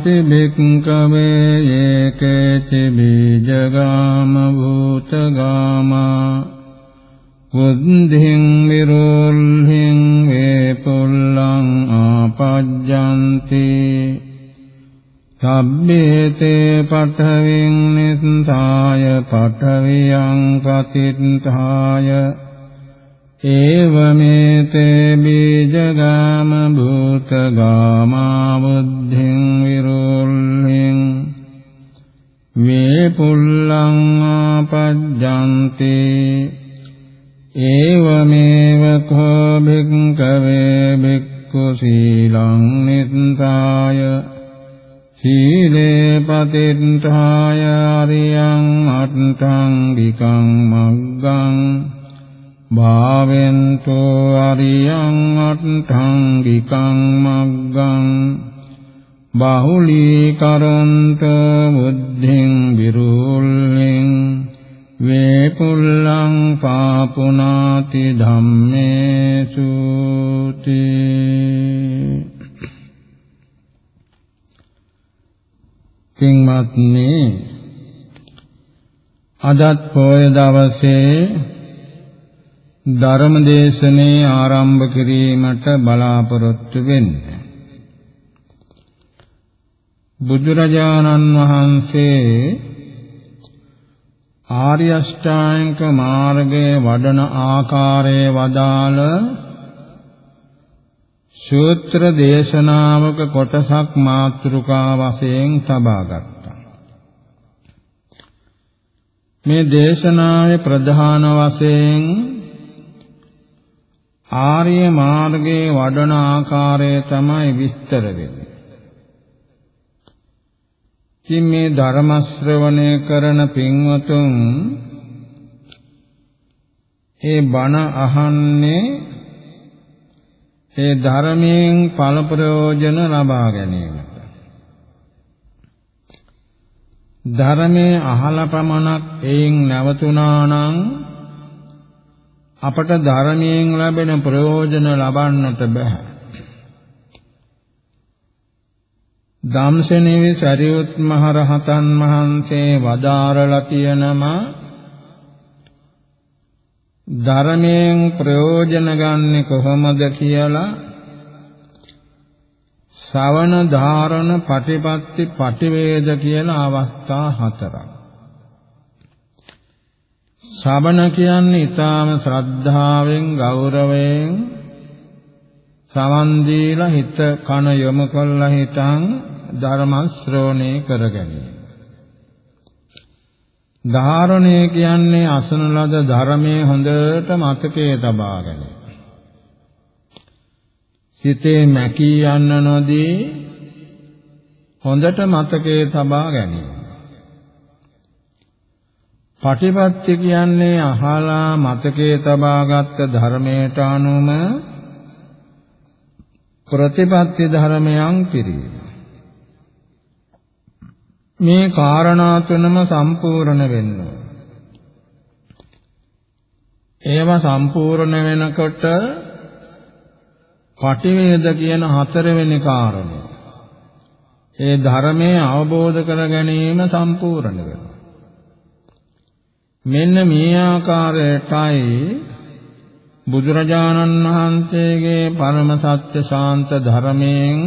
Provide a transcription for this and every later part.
සේයතහපි බික්කවේ ඒකේති බීජගාම භූතගාමා බුද්ධින් විරෝල්හින් වේ පුල්ලං ආපජ්ජන්ති සබ්බේතේ පඨවින් නිස්සාය පඨවියං පතිත්ථාය ඒවමේතේ බීජගාම භූතගාමා බුද්ධින් වේපුල්ලං ආපජ්ජන්ති ඒවමේව කෝ භික්ඛවේ භික්ඛු සීලං නිස්සාය සීලේ පතිත්ථාය අරියං අට්ඨං විකං මග්ගං භාවෙන්තෝ අරියං අට්ඨං විකං මග්ගං බාහුලී කරන්ත බුද්ධින් විරුල්ලෙන් වේපුල්ලං පාපුනාති ධම්මේසු තේ. පින්වත්නි අදත් පොය දවසේ ධර්ම දේශනේ ආරම්භ කිරීමට බලාපොරොත්තු වෙන්නේ. බුදුරජාණන් වහන්සේ ආර්ය අෂ්ටාංග මාර්ගයේ වඩන ආකාරයේ වදාළ සූත්‍ර දේශනාවක කොටසක් මාතෘකා වශයෙන් තබා ගත්තා. මේ දේශනාවේ ප්‍රධාන වශයෙන් ආර්ය මාර්ගයේ වඩන ආකාරය තමයි විස්තර වෙන්නේ. ඉතින් මේ ධර්ම ශ්‍රවණය කරන පින්වතුන් ඒ බණ අහන්නේ ඒ ධර්මයෙන් ඵල ප්‍රයෝජන ලබා ගැනීමට. ධර්මයේ අහලා පමණක් එයින් නැවතුණා නම් අපට ධර්මයෙන් ලැබෙන ප්‍රයෝජන ලබන්නට බෑ. ධම්සෙනෙවි සරියුත් මහ රහතන් වහන්සේ වදාරලා තියෙනවා ධර්මයෙන් ප්‍රයෝජන ගන්නෙ කොහොමද කියලා ශ්‍රවණ ධාරණ පටිපත්ති පටිවේද කියලා අවස්ථා හතරක්. ශ්‍රවණ කියන්නේ ඊටාම ශ්‍රද්ධාවෙන් ගෞරවයෙන් සමන් දීලා හිත කන යොමු කළා හිතන් ධර්ම ශ්‍රවණය කරගැනීම ධාරණය කියන්නේ අසන ලද ධර්මයේ හොඳට මතකයේ තබා ගැනීම. සිතේ මැකී යන්න නොදී හොඳට මතකයේ තබා ගැනීම. පටිපත්‍ය කියන්නේ අහලා මතකයේ තබාගත් ධර්මයට අනුම ප්‍රතිපත්ති ධර්මයන් පිරීම. මේ කාරණා තුනම සම්පූර්ණ වෙන්න. ඒවා සම්පූර්ණ වෙනකොට පටිවේද කියන හතරවෙනි කාරණය. ඒ ධර්මයේ අවබෝධ කර ගැනීම සම්පූර්ණ වෙනවා. මෙන්න මේ ආකාරයටයි බුදුරජාණන් වහන්සේගේ පරම සත්‍ය ශාන්ත ධර්මයෙන්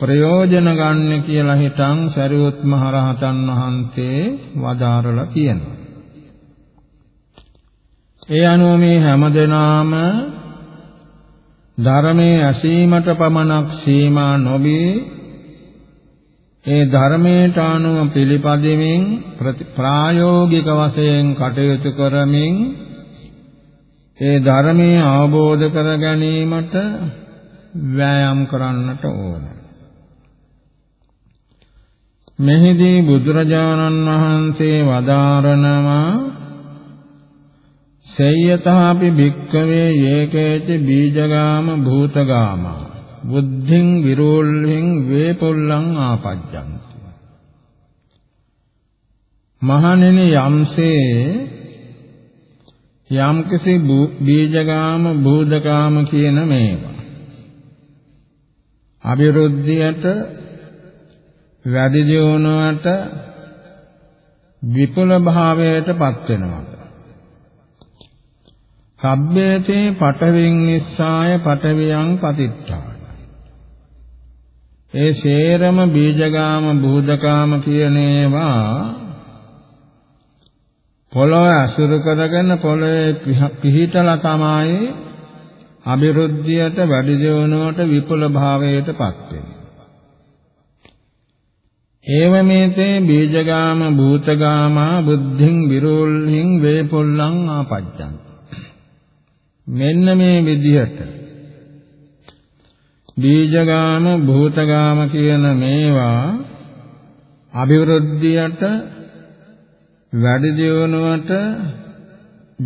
ප්‍රයෝජන ගන්න කියලා හිතන් සරියුත් මහ රහතන් වහන්සේ වදාරලා තියෙනවා. ඒ අනුව මේ හැමදෙනාම ධර්මයේ ඇසීමට පමණක් සීමා නොබී ඒ ධර්මයට අනුව පිළිපදෙමින් ප්‍රායෝගික වශයෙන් කටයුතු කරමින් ඒ ධර්මයේ අවබෝධ කර ගැනීමට වෑයම් කරන්නට ඕන. මෙහිදී බුදුරජාණන් වහන්සේ වදාරනවා සේයතාපි භික්කවේ යේකේච බීජගාම භූතගාම බුද්ධින් විරෝල්හින් වේපොල්ලං ආපජ්ජන්ති. මහණෙනි යම්සේ යම්කිසි බීජගාම භූතකාම කියන මේවා අභිරුද්ධියට වැඩි දියුණුවට විපුල භාවයට පත් වෙනවා. සබ්බේතේ පඨවින් නිස්සාය පඨවියං පතිට්ඨාන. ඒ ශේරම බීජගාම භූතකාම කියන ඒවා පොළොව අසුරු කරගෙන පොළොවේ පිහිටලා තමයි අභිරුද්ධියට වැඩි දියුණුවට විපුල භාවයටපත් වෙන්නේ. ඒවමේතේ බීජගාම භූතගාමා බුද්ධින් විරෝල්හින් වේපොල්ලං ආපජ්ජං මෙන්න මේ විදිහට බීජගාම භූතගාම කියන මේවා අභිවෘද්ධියට වැඩි දියුණුවට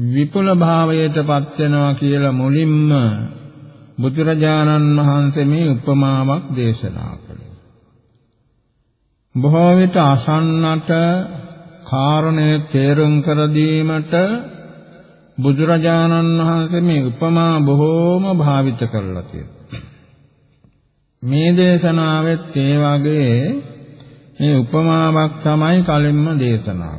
විපුල භාවයටපත් වෙනවා කියලා මුලින්ම බුදුරජාණන් වහන්සේ මේ උපමාවක් දේශනා කළේ. බොහෝ විට අසන්නට කාරණේ තේරුම් කර දීමට බුදුරජාණන් වහන්සේ මේ උපමා බොහෝම භාවිත කරලා තියෙනවා. මේ දේශනාවෙත් ඒ වගේ මේ උපමාවක් තමයි කලින්ම දේශනා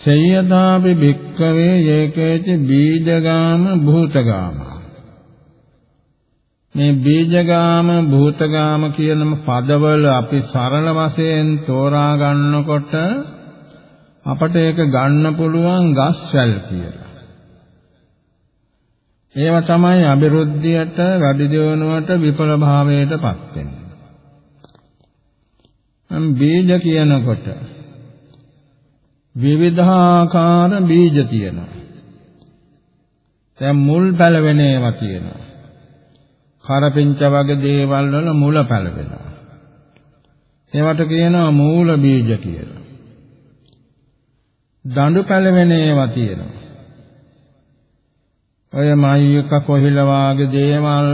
සේයදාපි භික්කවේ යේකේච බීජගාම භූතගාම මේ බීජගාම භූතගාම කියන පදවල අපි සරල වශයෙන් තෝරා ගන්නකොට අපට ඒක ගන්න පුළුවන් ගස්වැල් කියලා. ඒවා තමයි අභිරුද්ධියට වැඩි දියුණුවට විපල භාවයටපත් වෙන්නේ. බීජ කියනකොට විවිධාකාර බීජ තියෙනවා. දැන් මුල් පැලවෙන ඒවා තියෙනවා. කරපිංච වගේ දේවල් වල මුල පැලවෙනවා. ඒවට කියනවා මූල බීජ කියලා. දඬු පැලවෙන ඒවා තියෙනවා. ඔය මයියක කොහිල වාගේ දේවල්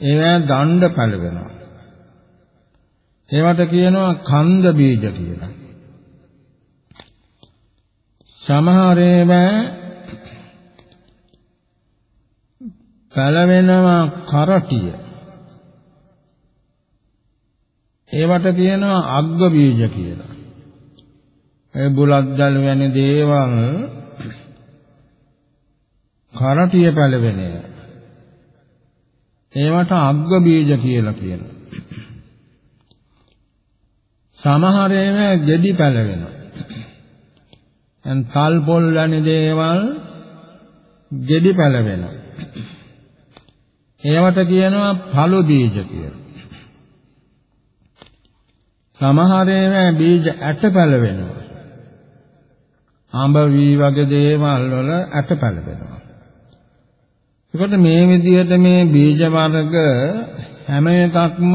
ඒවා දණ්ඩ පැලවෙනවා. ඒවට කියනවා කන්ද බීජ කියලා. සමහර ඒවා පළවෙනවා කරටිය. ඒවට කියනවා අග්ග බීජ කියලා. ඒ බුලත්දල් වැනි දේවල් කරටිය පළවෙන ඒවට අග්ග බීජ කියලා කියනවා. සමහර ඒවා දෙඩි පළවෙනවා. දැන් තල් පොල් වැනි දේවල් ගෙඩි පැලවෙනවා. ඒවට කියනවා පළු බීජ කියලා. සමහර ඒවා බීජ ඇට පැලවෙනවා. ආඹ වී වගේ දේවල් වල ඇට පැලවෙනවා. ඒකට මේ විදිහට මේ බීජ වර්ග හැම එකක්ම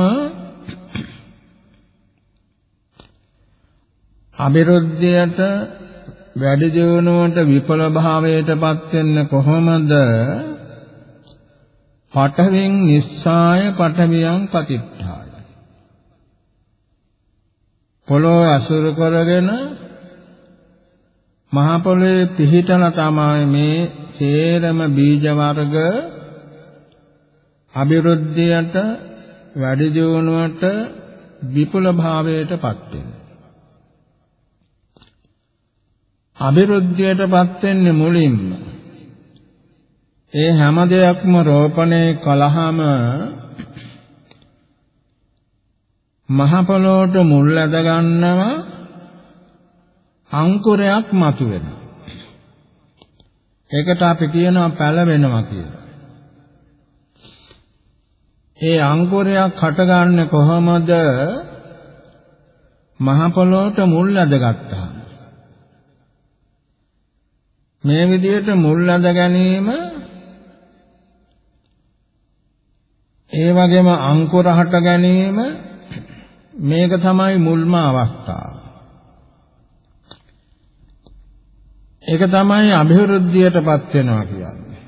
අබිරුද්ධයට වැඩි දියුණුවට විපල භාවයටපත් වෙන්න කොහොමද? පඨවෙන් නිස්සාය පඨවියං පතිට්ඨාය. පොළොව අසුර කරගෙන මහ පොළොවේ පිහිටලා තමයි මේ සේරම බීජ වර්ග අභිවෘද්ධියට වැඩි දියුණුවට විපුල භාවයටපත් වෙන්නේ. අභිවෘද්ධියටපත් වෙන්නේ මුලින්ම. ඒ හැම දෙයක්ම රෝපණය කළාම මහ පොළොවට මුල් ඇද ගන්නවා අංකුරයක් මතුවෙනවා. ඒකට අපි කියනවා පැලවෙනවා කියලා. ඒ අංකුරයක් හටගන්නේ කොහොමද? මහ පොළොවට මුල් ඇදගත්තා. මේ විදිහට මුල් ඇද ගැනීම ඒ වගේම අංකුර හට ගැනීම මේක තමයි මුල්ම අවස්ථාව. ඒක තමයි અભිවෘද්ධියටපත් වෙනවා කියන්නේ.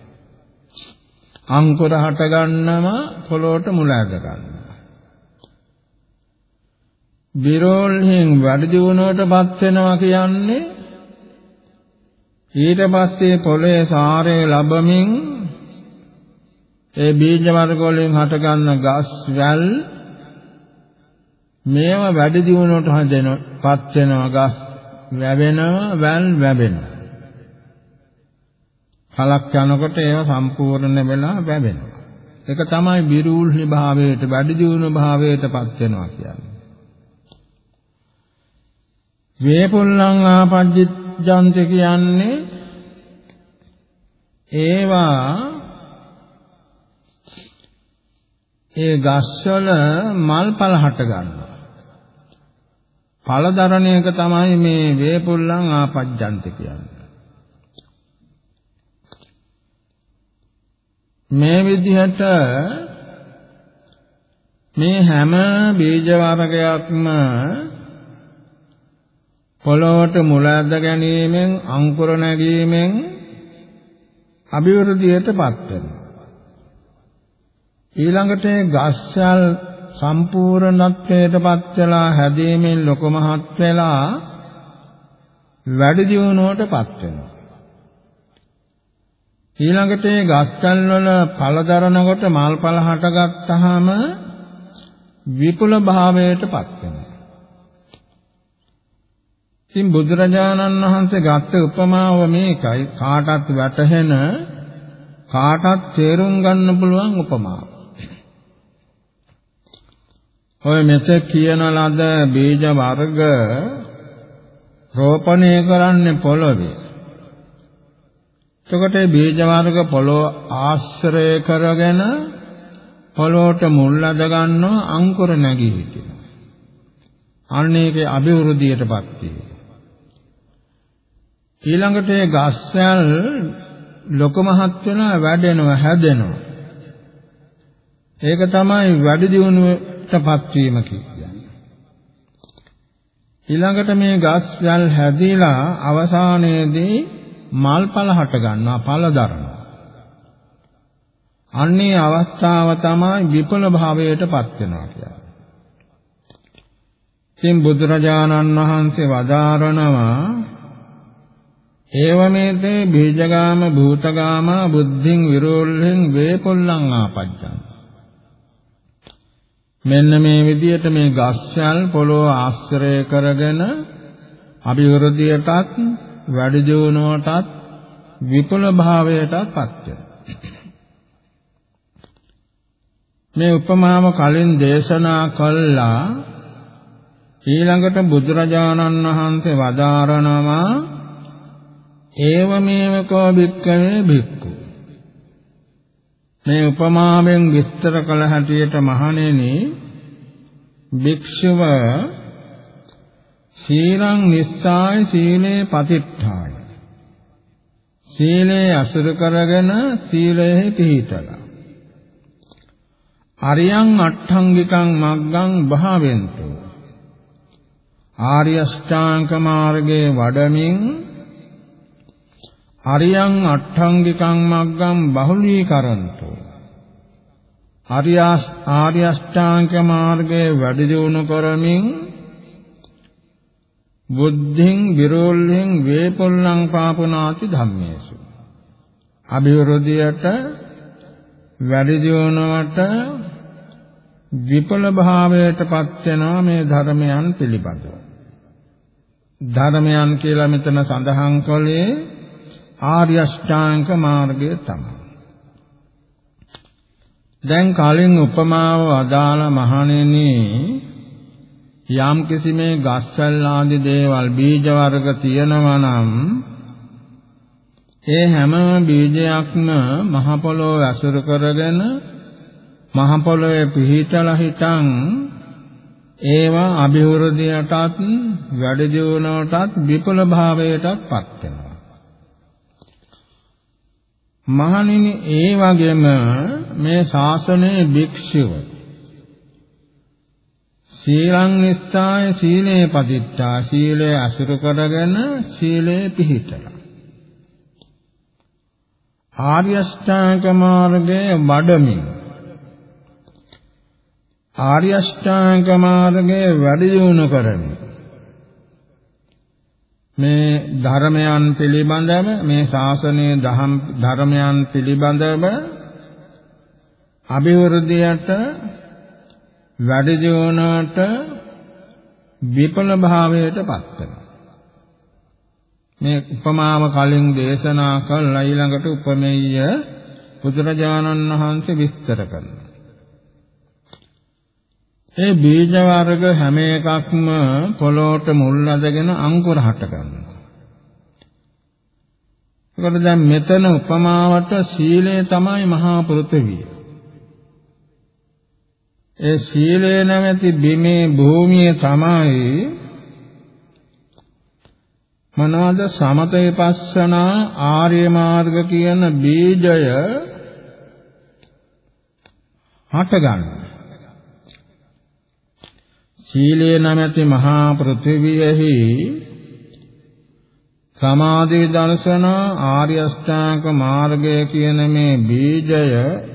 අංකුර හට ගන්නම පොළොවට මුල ඇද ගන්නවා. විරෝල්හින් වැඩි දියුණුවටපත් වෙනවා කියන්නේ ඊට පස්සේ පොළේ සාරය ලැබමින් ඒ බීජ වර්ග වලින් හටගන්න ගස් වැල් මේව වැඩි දියුණුවට හදෙනපත් වෙනවා. ගස් වැවෙනවා වැල් වැවෙනවා. කලක් යනකොට ඒව සම්පූර්ණ වෙලා වැවෙනවා. ඒක තමයි බිරූල්හි භාවයට වැඩි දියුණු භාවයටපත් වෙනවා කියන්නේ. වේපුල්ලං ආපජ්ජන්ති කියන්නේ ඒවා ඒ ගස්වල මල්පල හට ගන්නවා. පළදරණ එක තමයි මේ වේපුල්ලං ආපජ්ජන්ත කියන්නේ. මේ විදිහට මේ හැම බීජ වර්ගයක්ම පොළොවට මුල ඇද ගැනීමෙන් අංකුර නැගීමෙන් අභිවෘද්ධියටපත් වෙනවා. ඊළඟට ගස්යල් සම්පූර්ණත්වයටපත් වෙලා හැදීමෙන් ලොකු මහත් වෙලා වැඩි දියුණුවටපත් වෙනවා. ඊළඟට මේ ගස්කල් වල ඵල දරනකොට මල් ඵල හටගත්තාම විපුල භාවයටපත් වෙනවා. ඉතින් බුදුරජාණන් වහන්සේ ගත්ත උපමාව මේකයි කාටත් වැටහෙන කාටත් තේරුම් ගන්න පුළුවන් උපමාව. ඔය මෙතෙක් කියන ලද බීජ වර්ග රෝපණය කරන්නේ පොළොවේ. එතකොට මේ බීජ වර්ග පොළොව ආශ්‍රය කරගෙන පොළොවට මුල් අද ගන්නවා අංකුර නැගී හිටිනවා. අන්න ඒකේ අභිවෘද්ධියටපත් වෙනවා. ඊළඟට ඒ ගස්යල් ලොකු මහත් වෙනවා වැඩෙනවා හැදෙනවා. ඒක තමයි වැඩි දියුණුවටපත් වීම කියන්නේ. ඊළඟට මේ ගස්යල් හැදිලා අවසානයේදී මල්පල හට ගන්නවා ඵල දරනවා. අන්නේ අවස්ථාව තමයි විපල භාවයටපත් වෙනවා කියන්නේ. ඉතින් බුදුරජාණන් වහන්සේ වදාරනවා ඒවමේතේ බීජගාම භූතගාම බුද්ධින් විරෝල්හෙන් වේපොල්ලං ආපජ්ජං මෙන්න මේ විදිහට මේ ගස්යල් පොළොව ආශ්‍රය කරගෙන අභිවෘද්ධියටත් වැඩි දියුණුවටත් විපුල භාවයටත් පත් මේ උපමාව කලින් දේශනා කළා. ඊළඟට බුදුරජාණන් වහන්සේ වදාරනවා ඒවමේව කෝ භික්කවේ භික්ඛු? මේ උපමාවෙන් විස්තර කළ හැටියට මහණෙනි භික්ෂුව සීලං නිස්සාය සීලේ පතිට්ඨාය සීලේ අසුර කරගෙන සීලයේ පිහිටලා. අරියං අට්ඨංගිකං මග්ගං භාවෙන්තෝ. ආර්ය අෂ්ටාංග මාර්ගයේ වඩමින් අරියං අට්ඨංගිකං මග්ගං බහුලීකරන්තෝ. ආර්ය ආර්ය අෂ්ටාංග මාර්ගයේ වැඩි දියුණු කරමින් බුද්ධින් විරෝල්හෙන් වේපොල්ලං පාපනාති ධම්මේසු. අභිවෘද්ධියට වැඩි දියුණුවට විපල භාවයටපත් වෙනවා මේ ධර්මයන් පිළිබඳව. ධර්මයන් කියලා මෙතන සඳහන් කළේ ආර්ය අෂ්ටාංග මාර්ගය තමයි දැන් කලින් උපමාව අදාළ මහණෙනි යම් කිසි මේ ගස්වැල් ආදී දේවල් බීජ වර්ග තියෙනවා නම් ඒ හැම බීජයක්ම මහ පොළොව ඇසුර කරගෙන මහ පොළොවේ පිහිටලා හිටන් ඒවා අභිවෘද්ධියටත් වැඩි දියුණුවටත් විපුල භාවයටත් පත් වෙනවා. මහණෙනි ඒ වගේම මේ ශාසනයේ භික්ෂුව සීලං නිස්සාය සීලේ පදිත්තා සීලය අසුර කරගෙන සීලේ පිහිටලා. ආර්ය අෂ්ටාංග මාර්ගයේ වඩමින් ආර්ය අෂ්ටාංග මාර්ගයේ වැඩි දියුණු කරමින් මේ ධර්මයන් පිළිබඳව මේ ශාසනයේ දහම් ධර්මයන් පිළිබඳව අභිවෘද්ධියට වැඩි දියුණුවට විපල භාවයටපත් වෙනවා. මේ උපමාව කලින් දේශනා කළා ඊළඟට උපමෙය්‍ය බුදුරජාණන් වහන්සේ විස්තර කරනවා. ඒ බීජ වර්ග හැම එකක්ම පොළොවට මුල් අදගෙන අංකුර හට ගන්නවා. ඒකට දැන් මෙතන උපමාවට සීලය තමයි මහා පෘථිවිය. ඒ සීලය නැමැති බිමේ භූමිය තමයි මොනවද සමත විපස්සනා ආර්ය මාර්ග කියන බීජය හටගන්නේ සීලය නැමැති මහා පෘථිවියෙහි සමාධි දර්ශන ආර්ය අෂ්ටාංග මාර්ගය කියන මේ බීජය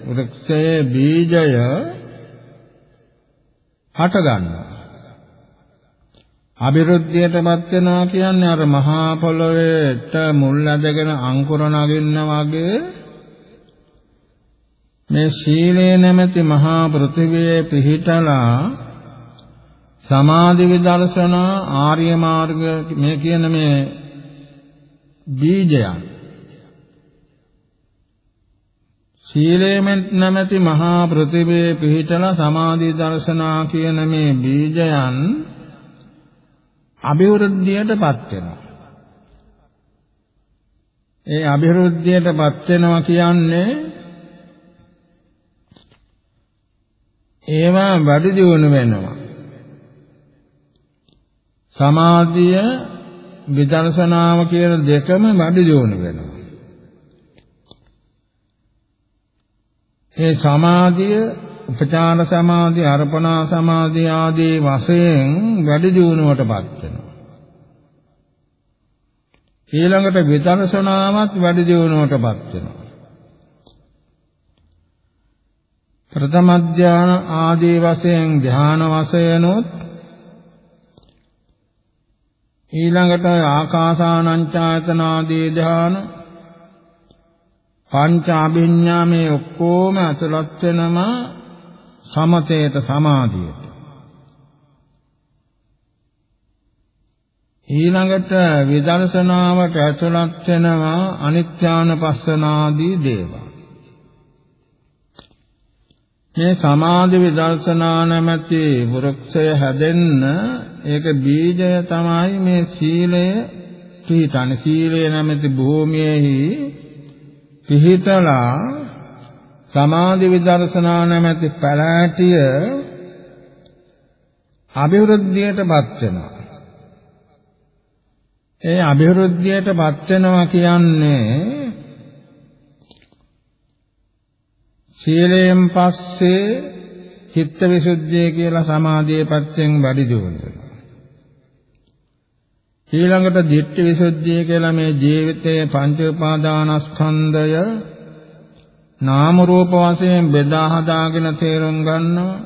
වෘක්ෂයේ බීජය හට ගන්නවා. අභිරුද්ධියටපත් වෙනවා කියන්නේ අර මහා පොළොවේට මුල් ඇදගෙන අංකුර නගින්න වගේ මේ සීලය නැමැති මහා පෘථිවියේ පිහිටලා සමාධි විදර්ශනා ආර්ය මාර්ග මේ කියන මේ බීජයන් සීලයෙන් නැමැති මහා ප්‍රතිවේ පිහිටලා සමාධි දර්ශනා කියන මේ බීජයන් අභිවෘද්ධියටපත් වෙනවා. ඒ අභිවෘද්ධියටපත් වෙනවා කියන්නේ ඒවා වැඩි දියුණු වෙනවා. සමාධිය විදර්ශනාව කියන දෙකම වැඩි දියුණු වෙනවා. ඒ සමාධිය උපචාර සමාධි අර්පණා සමාධි ආදී වශයෙන් වැඩි දියුණුවටපත් වෙනවා. ඊළඟට විදර්ශනාවත් වැඩි දියුණුවටපත් වෙනවා. ප්‍රථම ධාන ආදී වශයෙන් ධාන වශයෙන්ොත් ඊළඟට ආකාසානංචායතනාදී ධාන පංච අභිඥා මේ ඔක්කොම අතුලත් වෙනම සමතේට සමාධියට. ඊළඟට විදර්ශනාවට ඇතුළත් වෙනවා අනිත්‍යානපස්සනාදී දේවල්. මේ සමාධි විදර්ශනා නැමැති වෘක්ෂය හැදෙන්න ඒක බීජය තමයි මේ සීලය පිහිටන්නේ. සීලය නැමැති භූමියේහි පිහිටලා සමාධි විදර්ශනා නැමැති පැලෑටිය අභිවෘද්ධියටපත් වෙනවා. ඒ අභිවෘද්ධියටපත් වෙනවා කියන්නේ සීලයෙන් පස්සේ චිත්ත විසුද්ධිය කියලා සමාධියේ පැත්තෙන් වැඩි දියුණුව. ඊළඟට ධිට්ඨි විසුද්ධිය කියලා මේ ජීවිතයේ පංච උපාදානස්කන්ධය නාම රූප වශයෙන් බෙදා හදාගෙන තේරුම් ගන්නවා.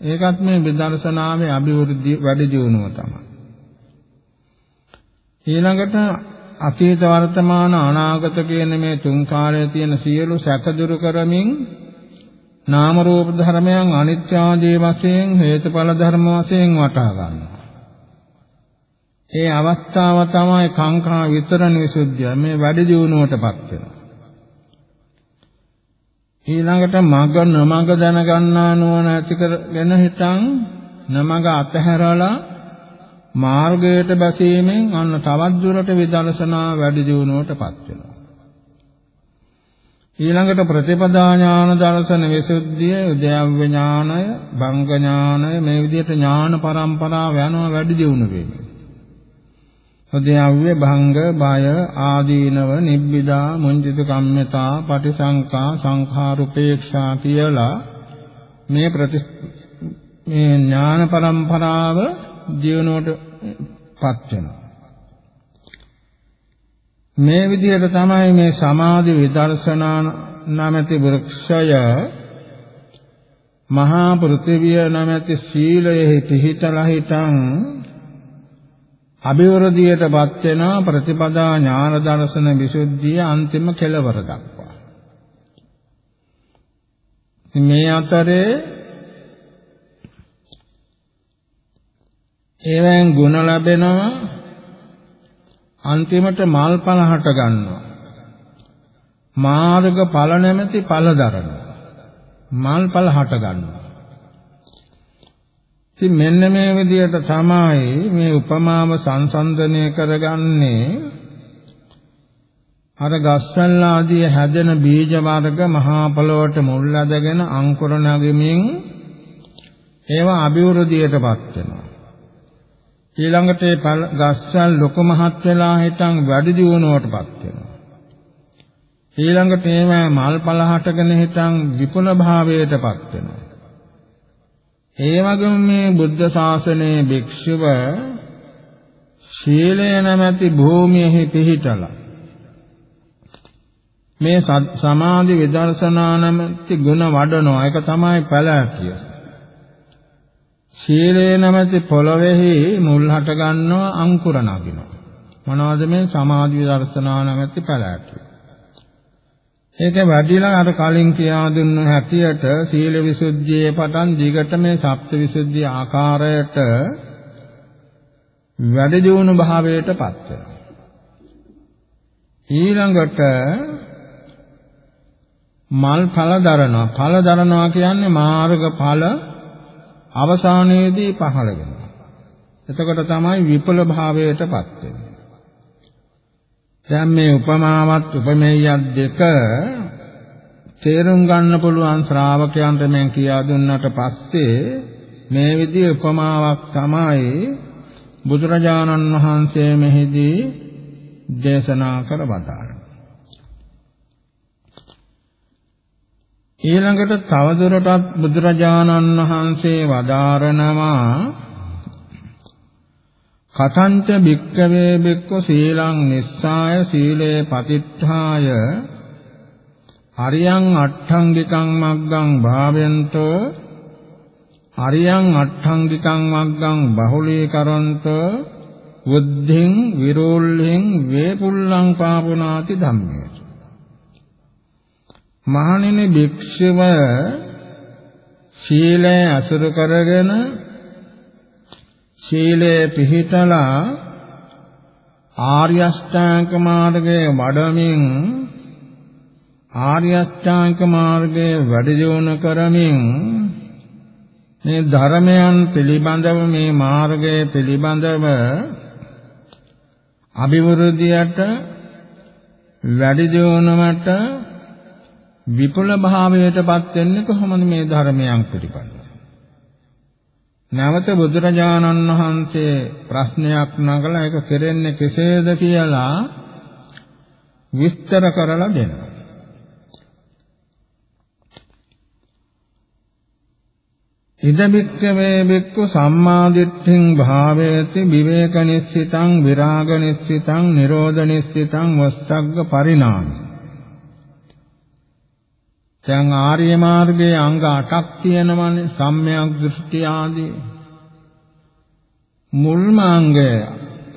ඒකත් මේ විදර්ශනාවේ අභිවෘද්ධි වැඩි දියුණුව තමයි. ඊළඟට අතීත වර්තමාන අනාගත කියන මේ තුන් කාලයේ තියෙන සියලු සැකදුරු කරමින් නාම රූප ධර්මයන් අනිත්‍ය ආදී වශයෙන් හේතුඵල ධර්ම වශයෙන් වටහා ගන්නවා. ඒ අවස්ථාව තමයි කාංකා විතරණ විසුද්ධිය. මේ වැඩි දියුණුවටපත් වෙනවා. ඊළඟට මග නමග දැනගන්නා නුවණ ඇති කරගෙන හිටන් නමග අතහැරලා මාර්ගයට බැසීමෙන් අන්න තවත් දුරට විදර්ශනා වැඩි දියුණුවටපත් වෙනවා. ඊළඟට ප්‍රතිපදා ඥාන දර්ශන විසුද්ධිය, උද්‍යව්‍ය ඥානය, භංග ඥානය මේ විදිහට ඥාන පරම්පරාව යනවා වැඩි දියුණු වෙන්නේ. උද්‍යව්‍ය භංග, බය, ආදීනව, නිබ්බිදා, මුංජිත කම්මතා, පටිසංකා, සංඛාරුපේක්ෂා කියලා මේ ප්‍රති මේ ඥාන පරම්පරාව දියුණුවටපත් වෙනවා. මේ විදිහට තමයි මේ සමාධි විදර්ශනා නැමැති වෘක්ෂය මහා පෘථිවිය නැමැති සීලයෙහි පිහිටලා හිටන් අභිවෘද්ධියටපත් වෙන ප්‍රතිපදා ඥාන දර්ශන විසුද්ධිය අන්තිම කෙලවර දක්වා. මේ අතරේ ඒවෙන් ಗುಣ ලැබෙනවා. අන්තිමට මල්ඵල හට ගන්නවා. මාර්ග ඵල නැමැති ඵල දරනවා. මල්ඵල හට ගන්නවා. ඉතින් මෙන්න මේ විදිහට තමයි මේ උපමාව සංසන්දනය කරගන්නේ. අර ගස්වැල් ආදී හැදෙන බීජ වර්ග මහා පොළොවට මුල් ඇදගෙන අංකුර නැගෙමින් ඒවා අභිවෘද්ධියටපත් වෙනවා. ඊළඟට ඒ ගස්වැල් ලොකු මහත් වෙලා හිටන් වැඩි දියුණුවටපත් වෙනවා. ඊළඟට ඒවා මල් පල හටගෙන හිටන් විපුල භාවයටපත් වෙනවා. ඒ වගේම මේ බුද්ධ ශාසනයේ භික්ෂුව ශීලය නැමැති භූමියෙහි පිහිටලා මේ සමාධි විදර්ශනා නැමැති ගුණ වඩනවා ඒක තමයි පැලැකිය. ශීලය නැමැති පොළොවේහි මුල් හට ගන්නවා අංකුර නගිනවා. මොනවද මේ සමාධි දර්ශනා නැමැති පැලැටි. ඒක වැඩිලා අර කලින් කියා දුන්න හැටියට සීල විසුද්ධියේ පටන් දිගට මේ සප්ත විසුද්ධිය ආකාරයට වැඩි දියුණු භාවයටපත් වෙනවා. ඊළඟට මල් ඵල දරනවා. ඵල දරනවා කියන්නේ මාර්ග ඵල අවසානයේදී පහළ වෙනවා. එතකොට තමයි විපල භාවයටපත් වෙන්නේ. දැන් මේ උපමාවත් උපමේයයක් දෙක තේරුම් ගන්න පුළුවන් ශ්‍රාවකයන්ට මම කියා දුන්නට පස්සේ මේ විදිහේ උපමාවක් තමයි බුදුරජාණන් වහන්සේ මෙහිදී දේශනා කර වදාළා. ඊළඟට තවදුරටත් බුදුරජාණන් වහන්සේ වදාරනවා කතංච භික්කවේ භික්ඛු සීලං නිස්සාය සීලේ පතිත්ථාය හරියං අට්ඨංගිකං මග්ගං භාවයන්තෝ හරියං අට්ඨංගිකං මග්ගං බහුලීකරන්තෝ බුද්ධින් විරෝල්හෙන් වේපුල්ලං පාපුනාති ධම්මේ මහණෙනි භික්ෂුව සීලය අසුරු කරගෙන සීලය පිහිටලා ආර්ය අෂ්ටාංග මාර්ගයේ වඩමින් ආර්ය අෂ්ටාංග මාර්ගයේ වැඩි දියුණු කරමින් මේ ධර්මයන් පිළිබඳව මේ මාර්ගයේ පිළිබඳව අභිවෘද්ධියට වැඩි දියුණුවට විපුල භාවයටපත් වෙන්නේ කොහොමද මේ ධර්මයන් පිළිබඳව? නැවත බුදුරජාණන් වහන්සේ ප්‍රශ්නයක් නගලා ඒක කෙරෙන්නේ කෙසේද කියලා විස්තර කරලා දෙනවා. ඉද බික්කවේ බික්කු සම්මාදිට්ඨින් භාවේති විවේක නිස්සිතං විරාග නිස්සිතං නිරෝධ නිස්සිතං වස්සග්ග පරිණාමී දැන් ආර්ය මාර්ගයේ අංග 8ක් තියෙනවනේ සම්‍යක් දෘෂ්ටි ආදී මුල්ම අංගය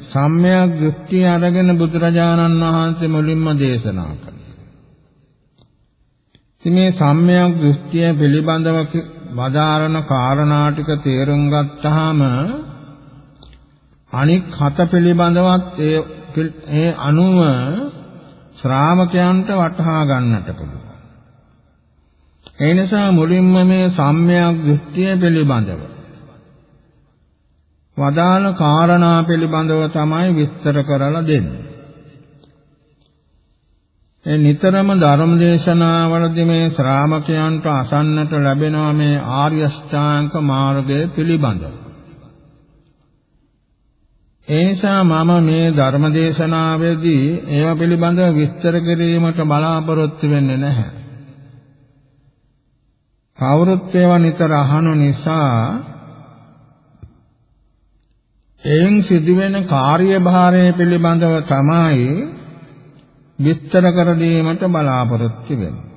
සම්මයක් දෘෂ්ටි අරගෙන බුදුරජාණන් වහන්සේ මුලින්ම දේශනා කළා. ඉතින් මේ සම්මයක් දෘෂ්ටිය පිළිබඳව වදාරන කාරණා ටික තේරුම් ගත්තාම අනික් හත පිළිබඳවත් ඒ ඒ අනුව ශ්‍රාවකයන්ට වටහා ගන්නට පුළුවන්. ඒ නිසා මුලින්ම මේ සම්මයක් දෘෂ්ටිය පිළිබඳව වදාළ කාරණා පිළිබඳව තමයි විස්තර කරලා දෙන්නේ. ඒ නිතරම ධර්ම දේශනාවලදී මේ ශ්‍රාමකයන්ට අසන්නට ලැබෙනවා මේ ආර්ය ශ්‍රාංක මාර්ගය පිළිබඳව. ඒ නිසා මම මේ ධර්ම දේශනාවේදී ඒව පිළිබඳව විස්තර කිරීමට බලාපොරොත්තු වෙන්නේ නැහැ. කවුරුත් ඒවා නිතර අහන නිසා එයින් සිදුවෙන කාර්යභාරය පිළිබඳව තමයි විස්තර කර දීමට බලාපොරොත්තු වෙන්නේ.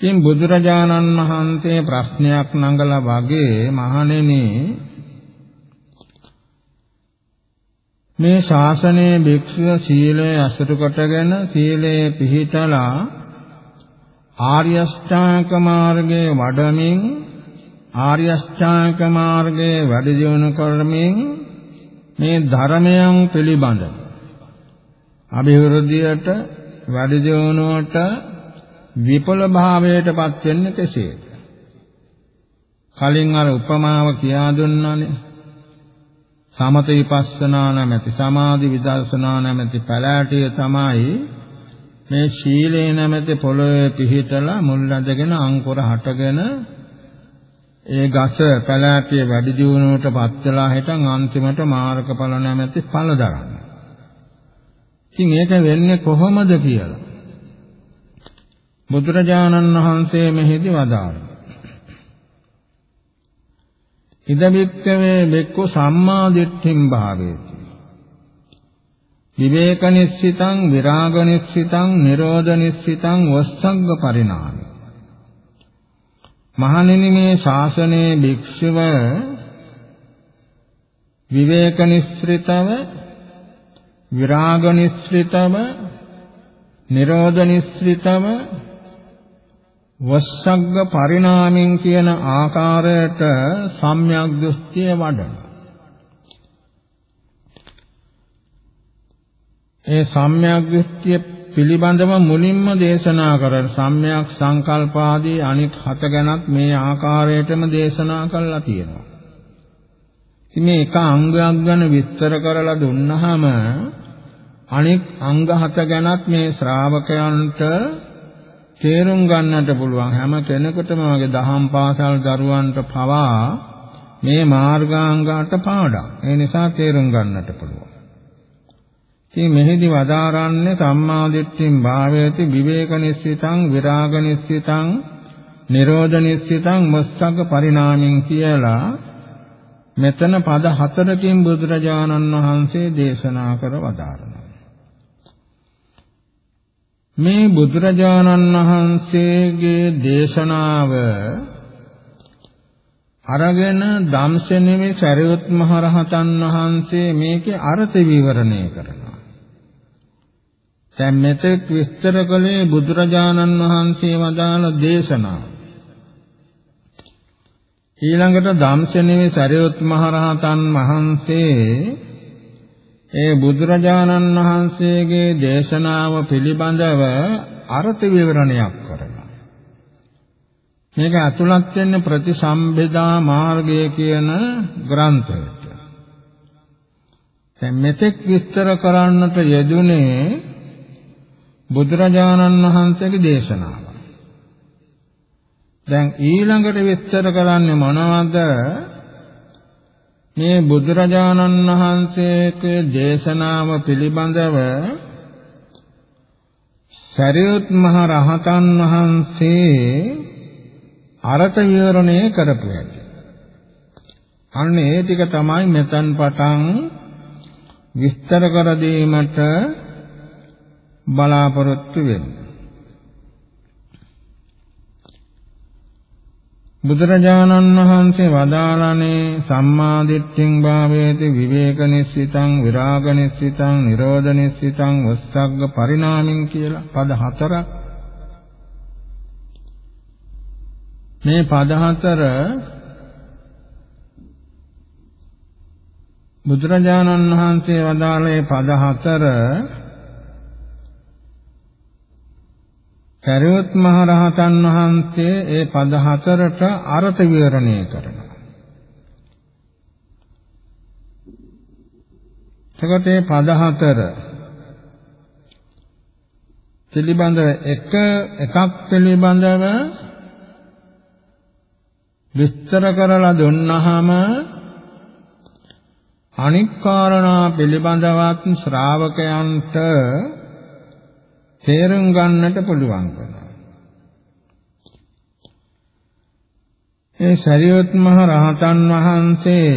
ඉතින් බුදුරජාණන් වහන්සේ ප්‍රශ්නයක් නඟලා වගේ මහණෙනි මේ ශාසනයේ භික්ෂුව සීලය අසුරු කොටගෙන සීලේ පිහිටලා ආර්ය අෂ්ටාංග මාර්ගයේ වඩමින් ආර්ය අෂ්ටාංග මාර්ගයේ වැඩි දියුණු කරමින් මේ ධර්මයන් පිළිබඳ අභිවෘද්ධියට වැඩි දියුණුවට විපල භාවයටපත් වෙන්නේ කෙසේද? කලින් අර උපමාව කියා දුන්නානේ. සමත විපස්සනා නැමැති සමාධි විදර්ශනා නැමැති පැලෑටිය තමයි මේ ශීලේ නැමැති පොළොවේ පිහිටලා මුල් ඇඳගෙන අංකුර හටගෙන ඒ ගස පැලෑටිය වැඩි දියුණුවට පත් වෙලා හිටන් අන්තිමට මාර්ගඵල නැමැති ඵල දරන්න. ඉතින් ඒක වෙන්නේ කොහොමද කියලා බුදුරජාණන් වහන්සේ මෙහිදී වදාළා. ඉදමික්කවේ බෙක්කෝ සම්මා දිට්ඨින් භාවේති. විවේක නිස්සිතං විරාග නිස්සිතං නිරෝධ නිස්සිතං වස්සග්ග පරිණාමි. මහණෙනි මේ ශාසනයේ භික්ෂුව විවේක නිස්ෘතව විරාග නිස්ෘතව නිරෝධ නිස්ෘතව වස්සග්ග පරිණාමින් කියන ආකාරයට සම්‍යක් දෘෂ්ටිය වඩන. ඒ සම්‍යක් දෘෂ්ටිය පිළිබඳව මුලින්ම දේශනා කරන සම්‍යක් සංකල්පාදී අනිත් හත ගැනත් මේ ආකාරයටම දේශනා කළා තියෙනවා. ඉතින් මේ එක අංගයක් ගැන විස්තර කරලා දුන්නාම අනිත් අංග හත ගැනත් මේ ශ්‍රාවකයන්ට තේරුම් ගන්නට පුළුවන් හැම කෙනෙකුටම වගේ දහම් පාසල් දරුවන්ට පවා මේ මාර්ගාංගාට පාඩම්. ඒ නිසා තේරුම් ගන්නට පුළුවන්. ඉතින් මෙහිදී වදාරන්නේ සම්මා දිට්ඨින් භාවයති විවේක නිස්සිතං විරාග නිස්සිතං නිරෝධ නිස්සිතං මුස්සග්ග පරිණාමින් කියලා මෙතන පද හතරකින් බුදුරජාණන් වහන්සේ දේශනා කර වදාරනවා. මේ බුදුරජාණන් වහන්සේගේ දේශනාව අරගෙන ධම්සෙනෙමි සරියුත් මහ රහතන් වහන්සේ මේකේ අර්ථ විවරණය කරනවා. දැන් මෙතෙක් විස්තර කළේ බුදුරජාණන් වහන්සේ වදාළ දේශනාව. ඊළඟට ධම්සෙනෙමි සරියුත් මහ රහතන් වහන්සේ ඒ බුදුරජාණන් වහන්සේගේ දේශනාව පිළිබඳව අර්ථ විවරණයක් කරනවා. මේක අතුලත් වෙන්නේ ප්‍රතිසම්බෙදා මාර්ගය කියන ග්‍රන්ථයට. දැන් මෙතෙක් විස්තර කරන්නට යෙදුනේ බුදුරජාණන් වහන්සේගේ දේශනාව. දැන් ඊළඟට විස්තර කරන්නේ මොනවද? මේ බුදුරජාණන් වහන්සේගේ දේශනාව පිළිබඳව සරියුත් මහ රහතන් වහන්සේ අරත විවරණය කරපු හැටි. අන්න ඒ ටික තමයි මෙතන් පටන් විස්තර කර දීමට බලාපොරොත්තු වෙන්නේ. බුදුරජාණන් වහන්සේ වදාළනේ සම්මා දිට්ඨින් භාවේති විවේක නිස්සිතං විරාග නිස්සිතං නිරෝධ නිස්සිතං වස්සග්ග පරිණාමින් කියලා පද හතරක් මේ පද හතර බුදුරජාණන් වහන්සේ වදාළේ පද හතර සරියුත් මහ රහතන් වහන්සේ ඒ පද හතරට අර්ථ විවරණය කරනවා. එතකොට මේ පද හතර පිළිබඳව එක එකක් පිළිබඳව විස්තර කරලා දුන්නාම අනික් කාරණා පිළිබඳවත් ශ්‍රාවකයන්ට තේරුම් ගන්නට පුළුවන් වෙනවා. ඒ සරියොත් මහ රහතන් වහන්සේ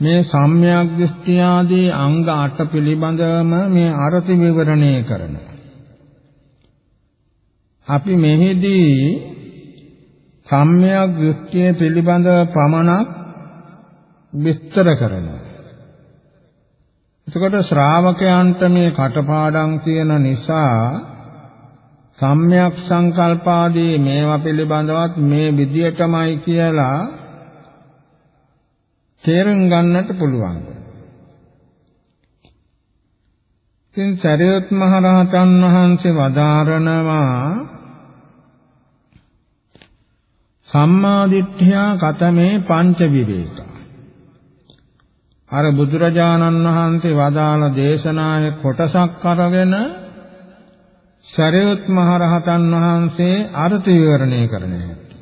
මේ සම්‍යක් දෘෂ්ටි ආදී අංග 8 පිළිබඳවම මේ අර්ථ විවරණය කරනවා. අපි මෙහිදී සම්‍යක් දෘෂ්ටිය පිළිබඳව පමණක් විස්තර කරනවා. එතකොට ශ්‍රාවකයන්ට මේ කටපාඩම් තියෙන නිසා සම්‍යක් සංකල්පාදී මේවා පිළිබඳවත් මේ විදියටමයි කියලා තේරුම් ගන්නට පුළුවන්. ඉතින් සරියුත් මහ රහතන් වහන්සේ වදාරනවා සම්මා දිට්ඨිය කතමේ පංච විවේක අර බුදුරජාණන් වහන්සේ වදාළ දේශනාවේ කොටසක් අරගෙන සරියුත් මහ රහතන් වහන්සේ අර්ථ විවරණය කරන හැටි.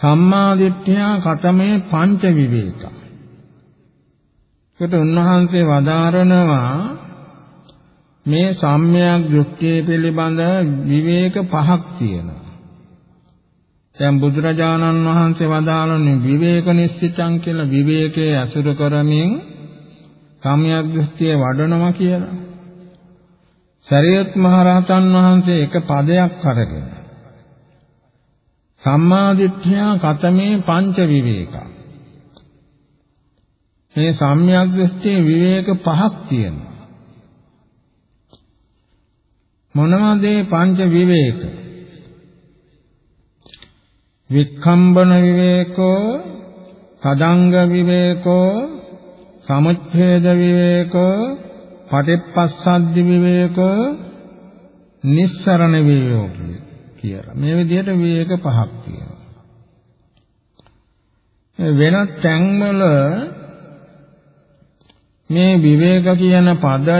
සම්මා දිට්ඨිය කතමේ පංච විවේක. ඒකට උන්වහන්සේ වදාරනවා මේ සම්මයක් දෘෂ්ටිය පිළිබඳ විවේක පහක් තියෙනවා. දැන් බුදුරජාණන් වහන්සේ වදාළනේ විවේක නිශ්චිතං කියලා විවේකයේ අසුර කරමින් සම්‍යක් දෘෂ්ටිය වඩනවා කියලා. සරියත් මහ රහතන් වහන්සේ එක පදයක් අරගෙන සම්මාදිට්ඨිය කතමේ පංච විවේක. මේ සම්‍යක් දෘෂ්ටියේ විවේක පහක් තියෙනවා. මොනවද මේ පංච විවේක? වික්ඛම්බන විවේකෝ තදංග විවේකෝ සමුච්ඡේද විවේකෝ පටිපස්සද්දි විවේකෝ නිස්සරණ විවේකෝ කියලා. මේ විදිහට විවේක පහක් තියෙනවා. වෙනත් තැන්වල මේ විවේක කියන පදය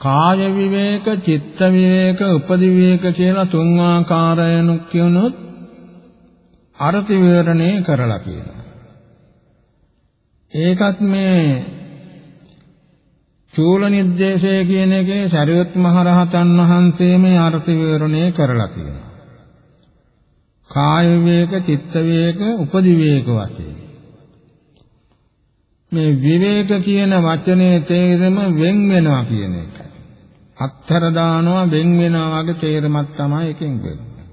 කාය විවේක, චිත්ත විවේක, උපදි විවේක කියලා තුන් ආකාරයනුත් කියනොත් අර්ථ විවරණය කරලා කියනවා. ඒකත් මේ චූල නිर्देशය කියන එකේ සරියුත් මහරහතන් වහන්සේ මේ අර්ථ විවරණය කරලා කියනවා. කාය විවේක, චිත්ත විවේක, උපදි විවේක වශයෙන් මේ විවේක කියන වචනේ තේරුම වෙන් වෙනවා කියන එකයි. අත්තර දානවා වෙන් වෙනවා වගේ තේරමක් තමයි එකෙන් වෙන්නේ.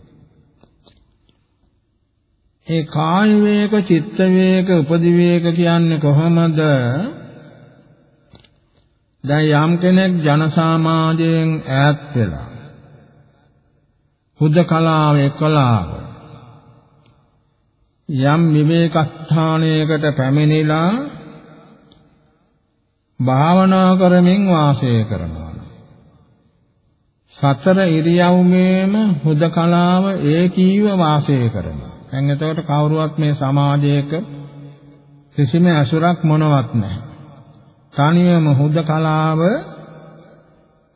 ඒ කාය වේක, චිත්ත වේක, උපදි වේක කියන්නේ කොහොමද? දැන් යම් කෙනෙක් ජන සමාජයෙන් ඈත් වෙලා හුදකලාව එකලාව යම් විවේක ස්ථානයකට පැමිණිලා භාවනා කරමින් වාසය කරනවා සතර ඉරියව්මේම හුදකලාව ඒකීව වාසය කරනවා. දැන් එතකොට කවුරුවත් මේ සමාජයක කිසිම අසුරක් මොනවත් නැහැ. තනියම හුදකලාව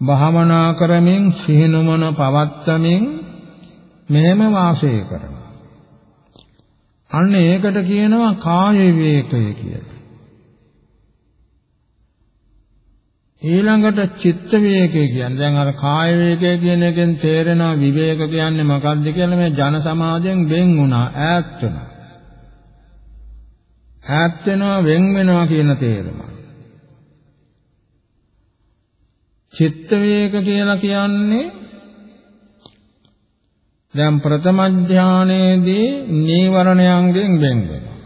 භාවනා කරමින් සිහිනුමන පවත්තමින් මෙහෙම වාසය කරනවා. අන්න ඒකට කියනවා කාය විවේකය කියලා. ඊළඟට චිත්ත විවේකය කියන්නේ. දැන් අර කාය විවේකය කියන එකෙන් තේරෙනවා විවේක කියන්නේ මොකක්ද කියලා මේ ජන සමාජයෙන් වෙන් වුණා ඈත් වෙනවා ඈත් වෙනවා වෙන් වෙනවා කියන තේරුම. චිත්ත විවේක කියලා කියන්නේ දැන් ප්‍රථම ධානයේදී නීවරණයන්ගෙන් වෙන් වෙනවා.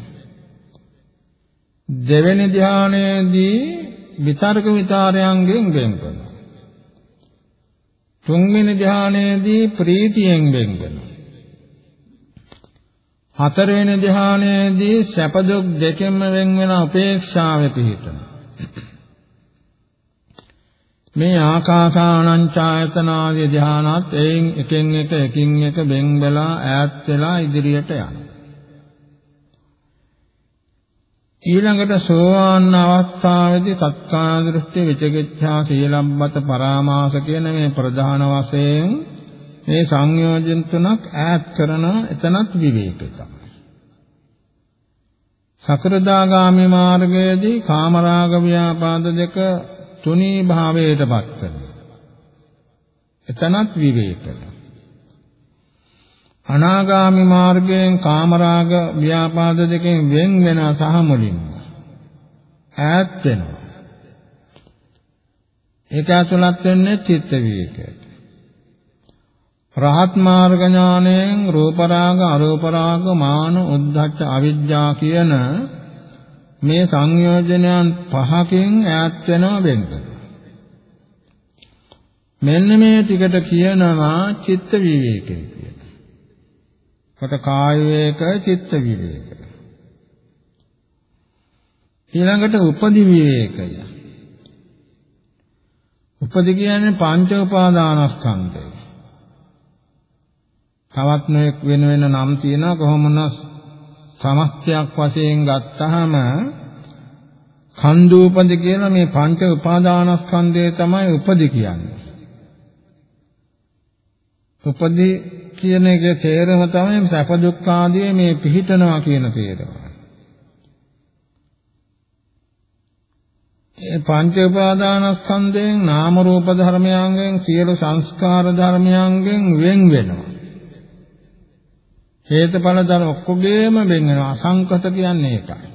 දෙවෙනි ධානයේදී විතර්ක විචාරයන්ගෙන් වෙන් වෙනවා. තුන්වෙනි ධානයේදී ප්‍රීතියෙන් වෙන් වෙනවා. හතරවෙනි ධානයේදී සැප දුක් දෙකෙන්ම වෙන් වෙන උපේක්ෂාවෙ පිහිටනවා. මේ ආකාසානං ඡායතනාදී ධානත් එයින් එකින් එක එකින් එක වෙන් වෙලා ඈත් වෙලා ඉදිරියට යනවා. ඊළඟට සෝවාන් අවස්ථාවේදී සත්කාය දෘෂ්ටි විචිකිච්ඡා සීලබ්බත පරාමාස කියන මේ ප්‍රධාන වශයෙන් මේ සංයෝජන තුනක් ඈත් කරන එතනත් විවේකය තමයි. සකරදාගාමි මාර්ගයේදී කාමරාග ව්‍යාපාද දෙක තුනී භාවයටපත් කරනවා. එතනත් විවේකය. අනාගාමි මාර්ගයෙන් කාමරාග ව්‍යාපාද දෙකෙන් වෙන් වෙන සහ මුලින්ම ඈත් වෙනවා. ඒක ඇතුළත් වෙන්නේ චිත්ත විවේකයට. රහත් මාර්ග ඥාණයෙන් රූප රාග අරූප රාග මාන උද්ධච්ච අවිජ්ජා කියන මේ සංයෝජනයන් පහකින් ඈත් වෙනවා වෙන්නේ. මෙන්න මේ ටිකට කියනවා චිත්ත විවේකය කියලා. කොට කාය විවේක, චිත්ත විවේක. ඊළඟට උපදි විවේකය. උපදි කියන්නේ පංච උපාදානස්කන්ධය. තවත් නොඑක් වෙන වෙන නම් තියෙනවා කොහොමද සමස්තයක් වශයෙන් ගත්තාම කන්දූපදි කියලා මේ පංච උපාදානස්කන්ධය තමයි උපදි කියන්නේ. උපදි කියන එකේ තේරුම තමයි සැප දුක් ආදී මේ පිහිටනවා කියන තේරුම. ඒ පංච උපාදානස්කන්ධයෙන් නාම රූප ධර්මයන්ගෙන් සියලු සංස්කාර ධර්මයන්ගෙන් වෙන් වෙනවා. හේතුඵල ධර්ම ඔක්කොගේම වෙන් වෙනවා. අසංකත කියන්නේ ඒකයි.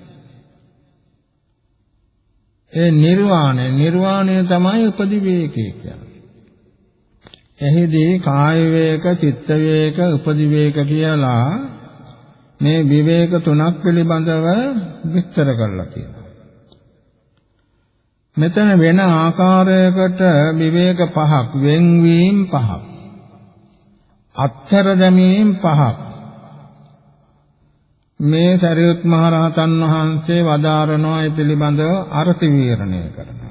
ඒ නිර්වාණය නිර්වාණය තමයි උපදි වේකේ කියන්නේ. එහිදී කාය වේක, චිත්ත වේක, උපදි වේක කියලා මේ විවේක තුනක් පිළිබඳව විස්තර කරලා තියෙනවා. මෙතන වෙන ආකාරයකට විවේක පහක් වෙන්වීම පහක් අත්තර දැමීම පහක් මේ සරියුත් මහ රහතන් වහන්සේ වදාරනවා ඒ පිළිබඳව අර්ථ විවරණය කරනවා.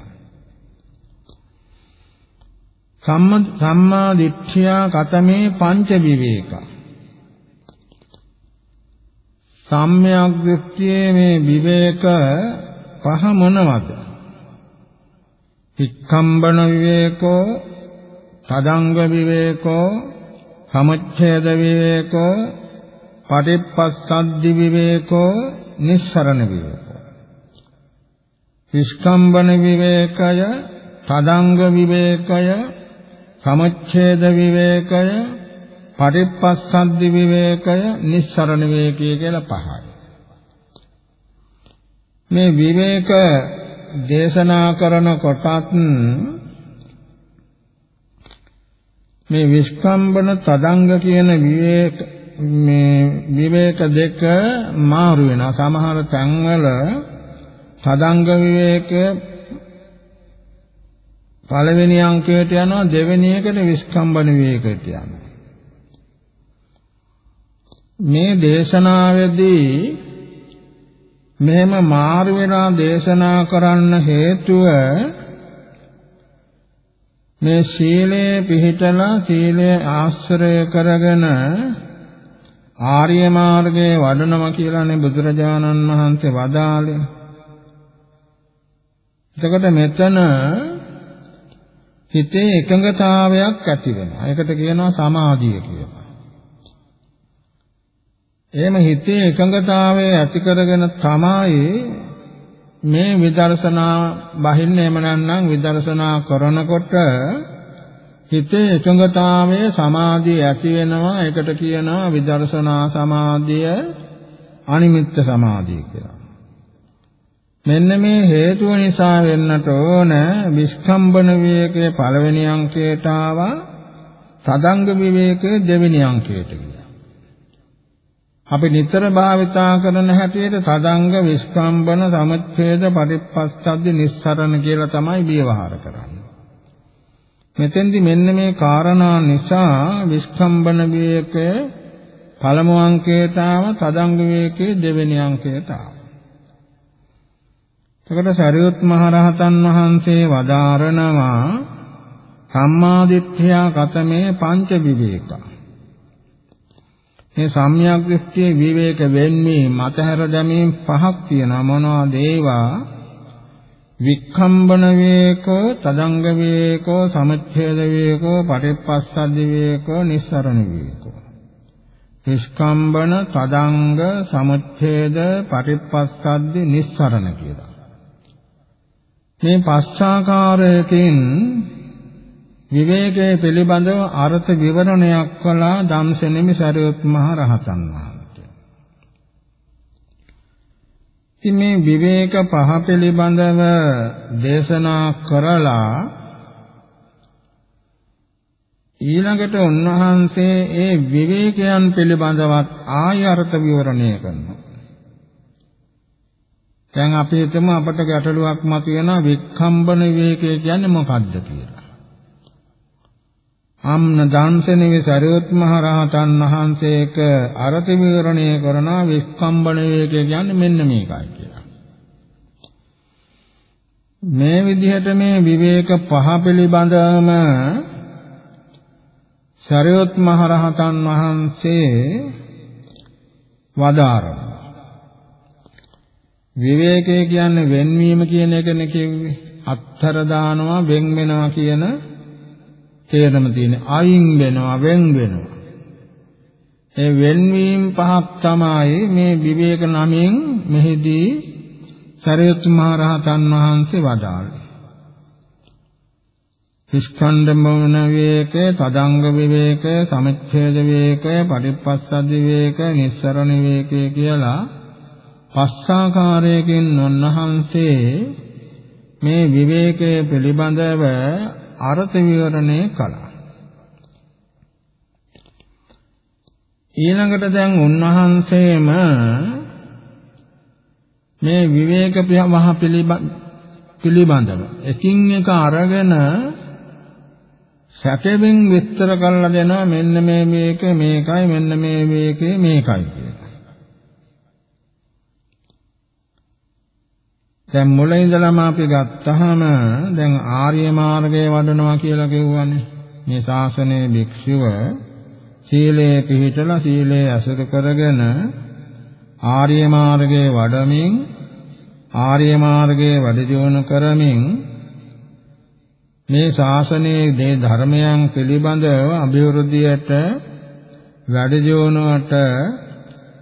සම්මා දිට්ඨියා කතමේ පංච විවේක. සම්මයක් දෘෂ්ටියේ මේ විවේක පහ මොනවද? වික්ඛම්බන විවේකෝ, තදංග විවේකෝ, සමුච්ඡේද විවේකෝ පටිපස්සද්දි විවේකෝ නිස්සරණ විවේකෝ විස්කම්බන විවේකය තදංග විවේකය සමච්ඡේද විවේකය පටිපස්සද්දි විවේකය නිස්සරණ විවේකය කියලා පහයි මේ විවේක දේශනා කරන කොටත් මේ විස්කම්බන තදංග කියන විවේක මේ විවේක දෙක මාරු වෙනවා. සමහර තැන්වල තදංග විවේක පළවෙනි අංකයට යනවා දෙවෙනි එකට විස්කම්බන විවේකයට යනවා. මේ දේශනාවේදී මෙහෙම මාරු වෙනා දේශනා කරන්න හේතුව මේ සීලය පිහිටලා සීලය ආශ්‍රය කරගෙන ආර්ය මාර්ගයේ වඩනවා කියලානේ බුදුරජාණන් වහන්සේ වදාළේ. එතකොට මෙතන හිතේ එකඟතාවයක් ඇති වෙනවා. ඒකට කියනවා සමාධිය කියලා. එහෙම හිතේ එකඟතාවය ඇති කරගෙන තමයි මේ විදර්ශනා බහින්න එහෙම නැත්නම් විදර්ශනා කරනකොට හිතේ එකඟතාවයේ සමාධිය ඇති වෙනවා ඒකට කියනවා විදර්ශනා සමාධිය අනිමිත්ත සමාධිය කියලා. මෙන්න මේ හේතුව නිසා වෙන්නට ඕන විස්කම්බන විවේකයේ පළවෙනි අංකයට ආවා තදංග විවේකයේ දෙවෙනි අංකයට ගියා. අපි නිතර භාවිතා කරන හැටියට තදංග විස්කම්බන සමුච්ඡේද පටිපස්සද්දි නිස්සරණ කියලා තමයි විවහාර කරන්නේ. මෙතෙන්දි මෙන්න මේ කාරණා නිසා විස්කම්බන විවේකය පළමු අංකයට ආව තදංග විවේකයේ දෙවෙනි අංකයට ආවා. එතකොට සරියුත් මහ රහතන් වහන්සේ වදාරනවා සම්මාදිට්ඨිය කතමේ පංච විවේක. මේ සම්‍යක් දෘෂ්ටියේ විවේක වෙන්නේ මතහැර දැමීම් පහක් තියෙනවා මොනවද ඒවා? වික්ඛම්බන වේකෝ, තදංග වේකෝ, සමුච්ඡේද වේකෝ, පටිපස්සද්ද වේකෝ, නිස්සරණ වේකෝ. විස්කම්බන, තදංග, සමුච්ඡේද, පටිපස්සද්ද, නිස්සරණ කියලා. මේ පස්සාකාරයකින් විවේකයේ පිළිබඳව අර්ථ විවරණයක් කළා ධම්සෙනෙමි සරියුත් මහ රහතන් වහන්සේ. ඉතින් මේ විවේක පහ පිළිබඳව දේශනා කරලා ඊළඟට උන්වහන්සේ ඒ විවේකයන් පිළිබඳවත් ආය අර්ථ විවරණය කරනවා. දැන් අපි හිතමු අපට ගැටලුවක් මතුවෙනවා වික්ඛම්බන විවේකය කියන්නේ මොකක්ද කියලා. අම්න දාන්සනේ සරියොත් මහ රහතන් වහන්සේක අර්ථ විවරණය කරන වික්ඛම්බන විවේකය කියන්නේ මෙන්න මේකයි කියලා. මේ විදිහට මේ විවේක පහ පිළිබඳවම සරියොත් මහ රහතන් වහන්සේ වදාරනවා. විවේකය කියන්නේ වෙන්වීම කියන එකනේ කිව්වේ. අත්තර දානවා වෙන් වෙනවා කියන තේරම තියෙන. අයින් වෙනවා වෙන් වෙනවා. ඒ වෙන්වීම පහක් තමයි මේ විවේක නමින් මෙහිදී සරියුත් මහ රහතන් වහන්සේ වදාළේ. ස්කන්ධ මෞන විවේක, තදංග විවේක, සමුච්ඡේද විවේක, පටිපස්සද්ද විවේක, නිස්සරණ විවේක කියලා පස්සාකාරයකින් උන්වහන්සේ මේ විවේකයේ පිළිබඳව අර්ථ විවරණය කළා. ඊළඟට දැන් උන්වහන්සේම මේ විවේක මහ පිළිබඳව එකින් එක අරගෙන සැකෙමින් විස්තර කරලා දෙනවා මෙන්න මේ මේක මේකයි මෙන්න මේ මේකේ මේකයි කියලා. දැන් මුල ඉඳලම අපි ගත්තාම දැන් ආර්ය මාර්ගයේ වඩනවා කියලා කියවනේ. මේ ශාසනයේ භික්ෂුව සීලයේ පිහිටලා සීලයේ අසුර කරගෙන ආර්ය මාර්ගයේ වඩමින් ආර්ය මාර්ගයේ වැඩ දියුණු කරමින් මේ ශාසනයේ දේ ධර්මයන් පිළිබඳව අභිවෘද්ධියට වැඩ දියුණුවට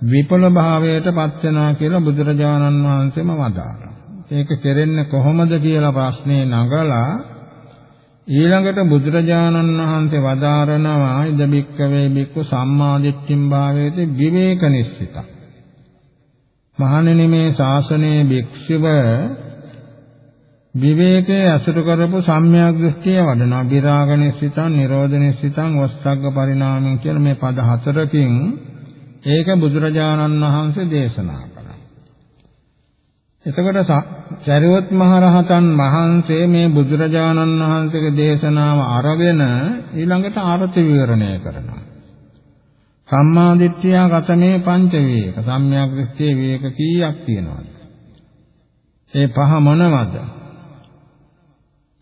විපල භාවයට පත් වෙනවා කියලා බුදුරජාණන් වහන්සේම වදාළා. ඒක කෙරෙන්නේ කොහොමද කියලා ප්‍රශ්නේ නගලා ඊළඟට බුදුරජාණන් වහන්සේ වදාරනවා ඉද බික්කවේ බික්කු සම්මාදිට්ඨින් භාවයේදී විවේක නිස්සිත. මහණෙනි මේ ශාසනයේ භික්ෂුව විවේකයේ අසුර කරපු සම්‍යක් දෘෂ්ටිය වඩනවා විරාග නිස්සිතං නිරෝධ නිස්සිතං වස්සග්ග පරිණාමං කියන මේ පද හතරකින් ඒක බුදුරජාණන් වහන්සේ දේශනා එතකොට චරිවත් මහරහතන් වහන්සේ මේ බුදුරජාණන් වහන්සේගේ දේශනාව අරගෙන ඊළඟට ආර්ථ විවරණය කරනවා. සම්මා දිට්ඨිය ගතමේ පංච වේක. සම්‍යක් දෘෂ්ටියේ වේක කීයක් තියෙනවද? ඒ පහ මොනවද?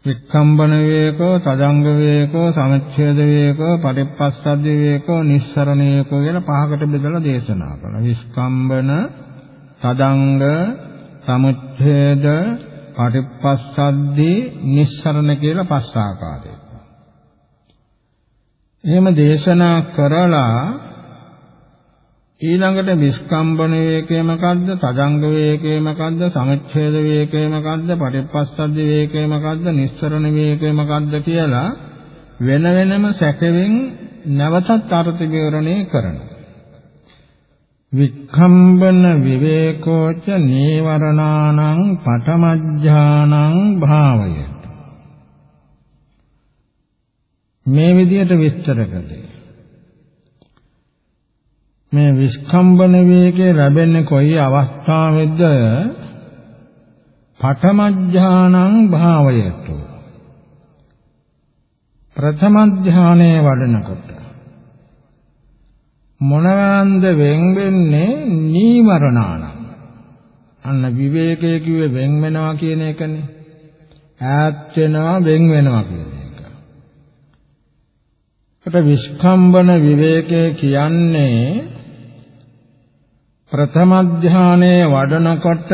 වික්ඛම්බන වේකෝ, තදංග වේකෝ, සමච්ඡේද වේකෝ, පටිපස්සද්ද වේකෝ, නිස්සරණ වේකෝ කියලා පහකට බෙදලා දේශනා කළා. විස්කම්බන, තදංග, සමුච්ඡේද පටිපස්සද්දී නිස්සරණ කියලා පස් ආකාරයක. එහෙම දේශනා කරලා ඊළඟට විස්කම්බන වේකේ මොකද්ද? තදංග වේකේ මොකද්ද? සමුච්ඡේද වේකේ මොකද්ද? පටිපස්සද්ද වේකේ මොකද්ද? නිස්සරණ වේකේ මොකද්ද කියලා වෙන වෙනම සැකෙමින් නැවතත් අර්ථ විවරණය කරනවා. වික්ඛම්බන විවේකෝච නීවරණානං පඨමඥානං භාවය මේ විදිහට විස්තර කළේ. මේ විස්කම්බන වේගය ලැබෙන්නේ කොයි අවස්ථාවෙද? පඨම ඥානං භාවයතු. ප්‍රථම ඥානයේ වඩනකොට මොනවාන්ද වෙන් වෙන්නේ නීවරණාන අන්න විවේකයේ කිව්වේ වෙන් වෙනවා කියන එකනේ ඈත් වෙනවා වෙන් වෙනවා කියන එක. ඒකට විස්කම්බන විවේකයේ කියන්නේ ප්‍රථම ධානයේ වඩනකොට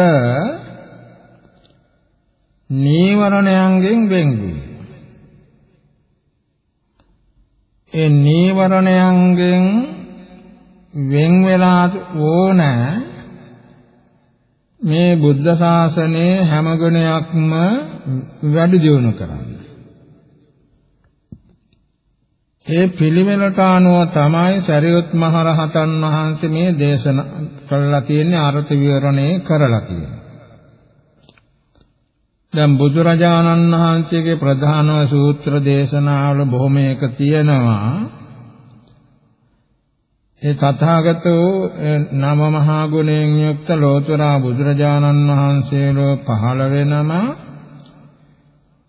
නීවරණයන්ගෙන් වෙන් වීම. ඒ නීවරණයන්ගෙන් වෙන් වෙලා ඕන මේ බුද්ධ ශාසනයේ හැම ගුණයක්ම වැඩි දියුණු කරන්න. ඒ පිළිවෙලට අනුව තමයි සරියුත් මහ රහතන් වහන්සේ මේ දේශනා කළා තියෙන්නේ අර්ථ විවරණේ කරලා තියෙන්නේ. දැන් බුදුරජාණන් වහන්සේගේ ප්‍රධාන සූත්‍ර දේශනාවල බොහොමයක තියෙනවා ඒ තථාගතෝ නම මහා ගුණයෙන් යුක්ත ලෝතරා බුදුරජාණන් වහන්සේලෝ පහළ වෙනම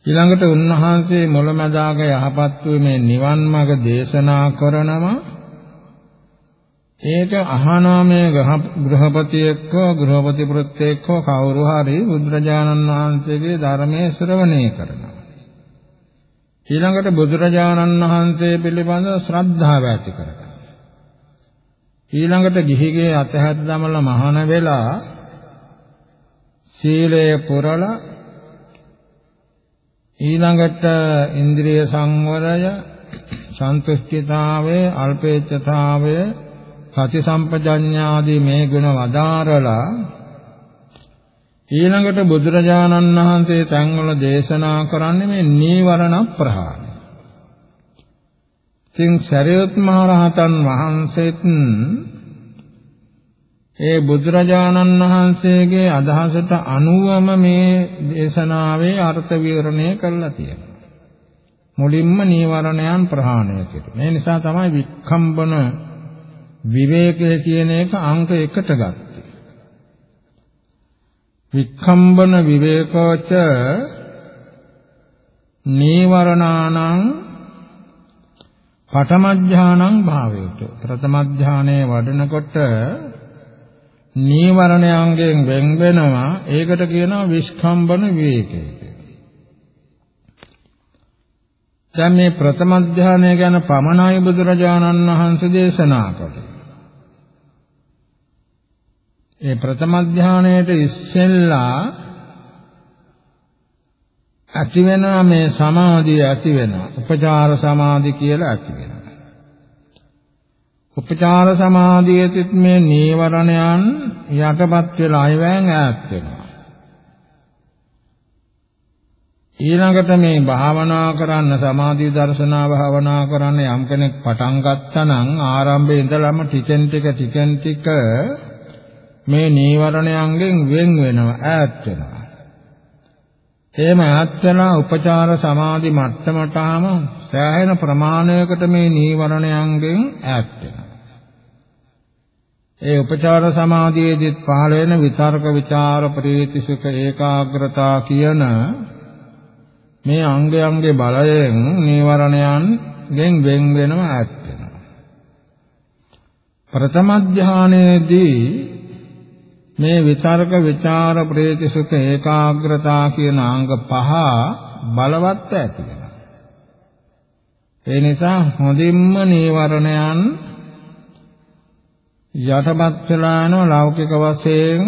ඊළඟට උන්වහන්සේ මොළමදාග යහපත් වූ මේ නිවන් මඟ දේශනා කරනම ඒක අහනා මේ ගෘහපති එක්ක ගෘහපති පුරුත් එක්ක කවුරු හරි බුදුරජාණන් වහන්සේගේ ධර්මයේ ශ්‍රවණය කරනවා. ඊළඟට බුදුරජාණන් වහන්සේ පිළිබඳ ශ්‍රද්ධාව ඇති කරගන්නවා. ඊළඟට ගිහිගේ අතහැර දමලා මහාන වෙලා සීලය පුරලා ඊළඟට ඉන්ද්‍රිය සංවරය සන්තුෂ්ඨිතාවය අල්පේච්ඡතාවය සති සම්පජඤ්ඤාදී මේ ගුණ වදාරලා ඊළඟට බුදුරජාණන් වහන්සේ තැන්වල දේශනා කරන්නේ මේ නීවරණ ප්‍රහාණය. ඉතින් සරියුත් මහ රහතන් වහන්සේත් ඒ බුදුරජාණන් වහන්සේගේ අදහසට අනුවම මේ දේශනාවේ අර්ථ විවරණය කරලා තියෙනවා. මුලින්ම නීවරණයන් ප්‍රහාණය කෙරේ. මේ නිසා තමයි වික්ඛම්බන විවේකය කියන එක අංක 1ට ගත්තේ. වික්ඛම්බන විවේකෝච නීවරණානං පඨම ඥානං භාවයට ප්‍රථම ඥානයේ වඩනකොට නීවරණයන්ගෙන් වෙන් වෙනවා ඒකට කියනවා විස්කම්බන විවේකය දැන් මේ ප්‍රථම ඥානය ගැන පමණයි බුදුරජාණන් වහන්සේ දේශනා කළේ. ඒ ප්‍රථම ධානයේට ඉස්සෙල්ලා ඇති වෙනවා මේ සමාධිය ඇති වෙනවා. උපචාර සමාධි කියලා ඇති වෙනවා. උපචාර සමාධියෙත් මේ නීවරණයන් යටපත් වෙලා අයවැයෙන් ඈත් වෙනවා. ඊළඟට මේ භාවනා කරන්න සමාධි දර්ශනා භාවනා කරන්න යම් කෙනෙක් පටන් ගත්තා නම් ආරම්භයේ ඉඳලම ටිකෙන් ටික ටිකෙන් ටික මේ නීවරණයන්ගෙන් වෙන් වෙනවා ඈත් වෙනවා. එහෙම ඈත් වෙනා උපචාර සමාධි මට්ටමටම සෑහෙන ප්‍රමාණයකට මේ නීවරණයන්ගෙන් ඈත් වෙනවා. ඒ උපචාර සමාධියේදීත් පහළ වෙන විතර්ක ਵਿਚාර ප්‍රීති සුඛ ඒකාග්‍රතා කියන මේ අංගයන්ගේ බලයෙන් නීවරණයන්ගෙන් වෙන් වෙනව ඈත් වෙනවා. ප්‍රථම ධානයේදී මේ විතර්ක ਵਿਚාර ප්‍රේති සුඛ ඒකාග්‍රතා කියන අංග පහ බලවත් ඇති වෙනවා. ඒ නිසා හොඳින්ම නීවරණයන් යටපත් වෙලා යන ලෞකික වශයෙන්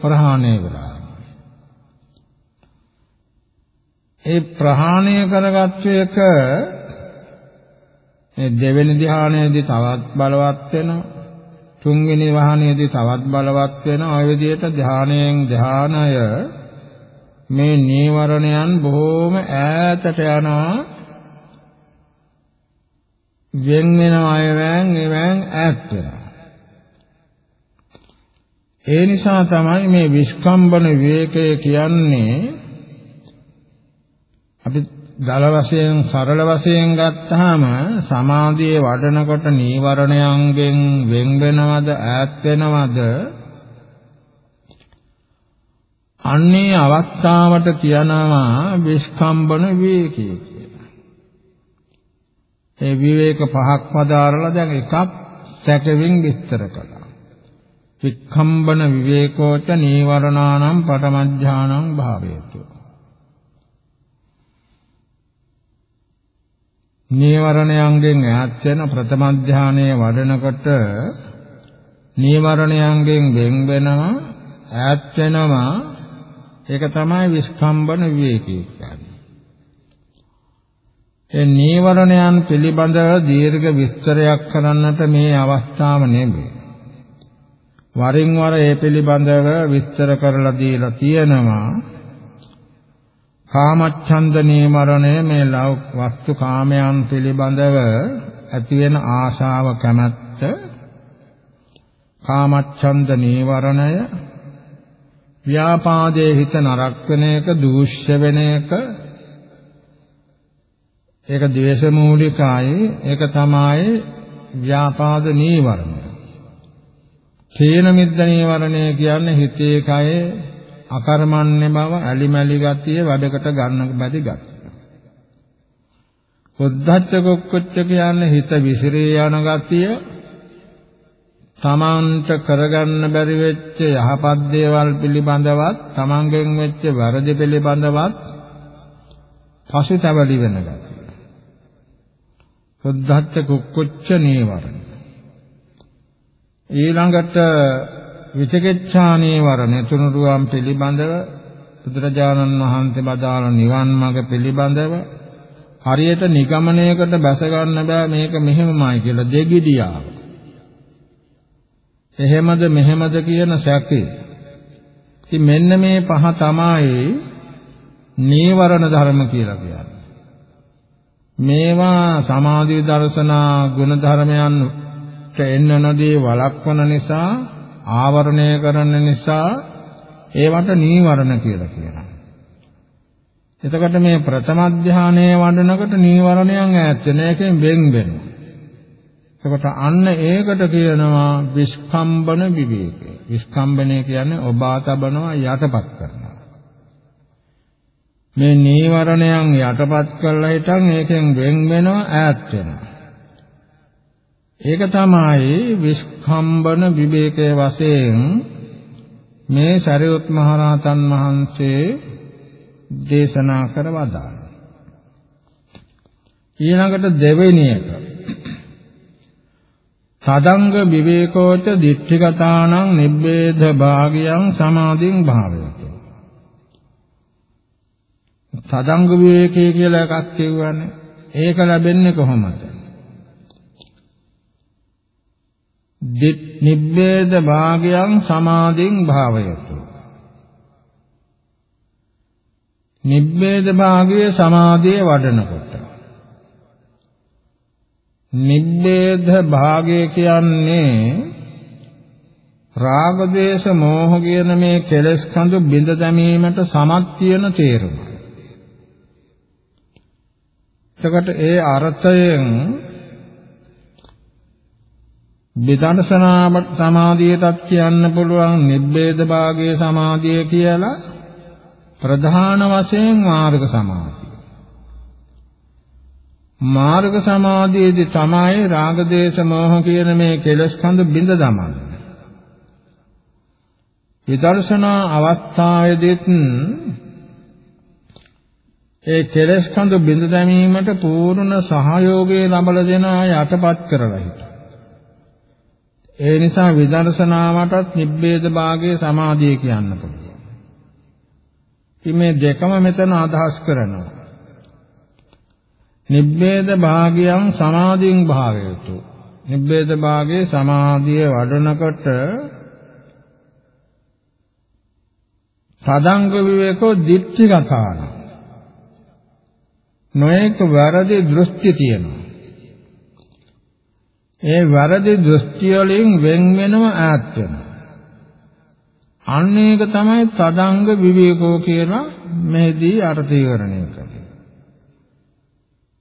ප්‍රහාණය වෙලා. ඒ ප්‍රහාණය කරගත්තු එක මේ දෙවෙනි ධ්‍යානයේදී තවත් බලවත් වෙනවා. තුන්වෙනි වාහනයේදී තවත් බලවත් වෙන ඔය විදිහට ධානයෙන් ධානය. මේ නීවරණයන් බොහෝම ඈතට යනවා. වෙන් වෙන අයවෙන් එවෙන් ඈත් වෙනවා. ඒ නිසා තමයි මේ විස්කම්බන විවේකය කියන්නේ අපි දල වශයෙන් සරල වශයෙන් ගත්තාම සමාධියේ වඩනකොට නීවරණයන්ගෙන් වෙන් වෙනවද ඈත් වෙනවද අන්නේ අවස්ථාවට කියනවා විස්කම්බන විවේකී කියලා. ඒ විවේක පහක් පදාරලා දැන් එකක් සැකෙමින් විස්තර කළා. වික්ඛම්බන විවේකෝච නීවරණානම් පටමඥානං භාවේතු. නීවරණයන්ගෙන් ඈත් වෙන ප්‍රථම ධානයේ වඩනකොට නීවරණයන්ගෙන් වෙන් වෙනවා ඈත් වෙනවා ඒක තමයි විස්කම්බන විවේකී කියන්නේ. ඒ නීවරණයන් පිළිබඳව දීර්ඝ විස්තරයක් කරන්නට මේ අවස්ථාව නෙමෙයි. වරින් වර ඒ පිළිබඳව විස්තර කරලා දීලා තියෙනවා. කාමච්ඡන්ද නීවරණය මේ ලෞක වස්තු කාමයන් පිළිබඳව ඇති වෙන ආශාව කැමැත්ත. කාමච්ඡන්ද නීවරණය ව්‍යාපාදයේ හිත නරක වෙන එක දූෂ්‍ය වෙන එක. ඒක ද්වේෂ මූලිකයි ඒක තමයි ව්‍යාපාද නීවරණය තේන මිද්ද නීවරණය කියන්නේ හිතේ කයේ අකර්මන්නේ බව ඇලිමැලි ගතිය වැඩකට ගන්න බැරි ගතිය උද්ධච්ච කුක්කුච්ච කියන්නේ හිත විසිරී යන ගතිය තමන්ට කරගන්න බැරි වෙච්ච යහපත් දේවල් පිළිබඳවත් තමන්ගෙන් වෙච්ච වැරදි පිළිබඳවත් පසුතැවලි වෙන ගතිය. සුද්ධත්ත කුක්කුච්ච නීවරණ. ඊළඟට විචිකිච්ඡා නීවරණ තුනුරුවන් පිළිබඳව බුදුරජාණන් වහන්සේ බදාළ නිවන් මඟ පිළිබඳව හරියට නිගමනයකට බැස ගන්න බෑ මේක මෙහෙමමයි කියලා දෙගිඩියාව. එහෙමද මෙහෙමද කියන සැකේ. ඉතින් මෙන්න මේ පහ තමයි නීවරණ ධර්ම කියලා කියන්නේ. මේවා සමාධි දර්ශනා ගුණ ධර්මයන්ට එන්න නොදී වළක්වන නිසා ආවරණය කරන නිසා ඒවට නීවරණ කියලා කියනවා. එතකොට මේ ප්‍රථම ධානයේ වඩනකොට නීවරණයන් ඈත් වෙන එකෙන් වෙන් වෙනවා. එතකොට අන්න ඒකට කියනවා විස්කම්බන විවේකය. විස්කම්බනය කියන්නේ ඔබා තබනවා යටපත් කරනවා. මේ නීවරණයන් යටපත් කරලා හිටන් ඒකෙන් වෙන් වෙනවා ඈත් වෙනවා. ඒක තමයි විස්කම්බන විවේකයේ වශයෙන් මේ සරියුත් මහරහතන් වහන්සේ දේශනා කර වදාළා. ඊළඟට දෙවෙනි එක තදංග විවේකෝච දිට්ඨිගතානං නිබ්බේධ භාගයන් සමාධින් භාවයති. තදංග විවේකයේ කියලා එකක් කියවනේ. ඒක ලැබෙන්නේ කොහොමද? නිබ්බේධ භාගයන් සමාධින් භාවයතු. නිබ්බේධ භාගයේ සමාධිය වඩනකොට නිබ්බේධ භාගය කියන්නේ රාග දේශ මොහ කියන මේ කෙලෙස් කඳු බිඳ දැමීමට සමත් කියන තේරුම. එතකොට ඒ අර්ථයෙන් විදර්ශනා සමාධියටත් කියන්න පුළුවන් නිබ්බේධ භාගයේ සමාධිය කියලා ප්‍රධාන වශයෙන් මාර්ග සමාධිය. මාර්ග සමාධියේදී තමයි රාග දේශ මොහ කියන මේ කෙලස් කඳු බිඳ දමන්නේ. විදර්ශනා අවස්ථාවේදීත් ඒ කෙලස් කඳු බිඳ දැමීමට පූර්ණ සහයෝගය ලබා දෙන අය යටපත් කරලා හිටියා. ඒ නිසා විදර්ශනාවටත් නිබ්බේද භාගයේ සමාධිය කියන්න පුළුවන්. ඉතින් මේ දෙකම මෙතන අදහස් කරනවා. නිබ්බේද භාගයන් සමාධියෙන් භාවයතු නිබ්බේද භාගයේ සමාධිය වඩනකොට සදංග විවේකෝ දිට්ඨිගතාන නොඑක වැරදි දෘෂ්ටි තියෙනවා ඒ වැරදි දෘෂ්ටි වලින් වෙන් වෙනව ඈත් වෙනවා. අන්න ඒක තමයි තදංග විවේකෝ කියලා මෙහිදී අර්ථ විවරණය කරන්නේ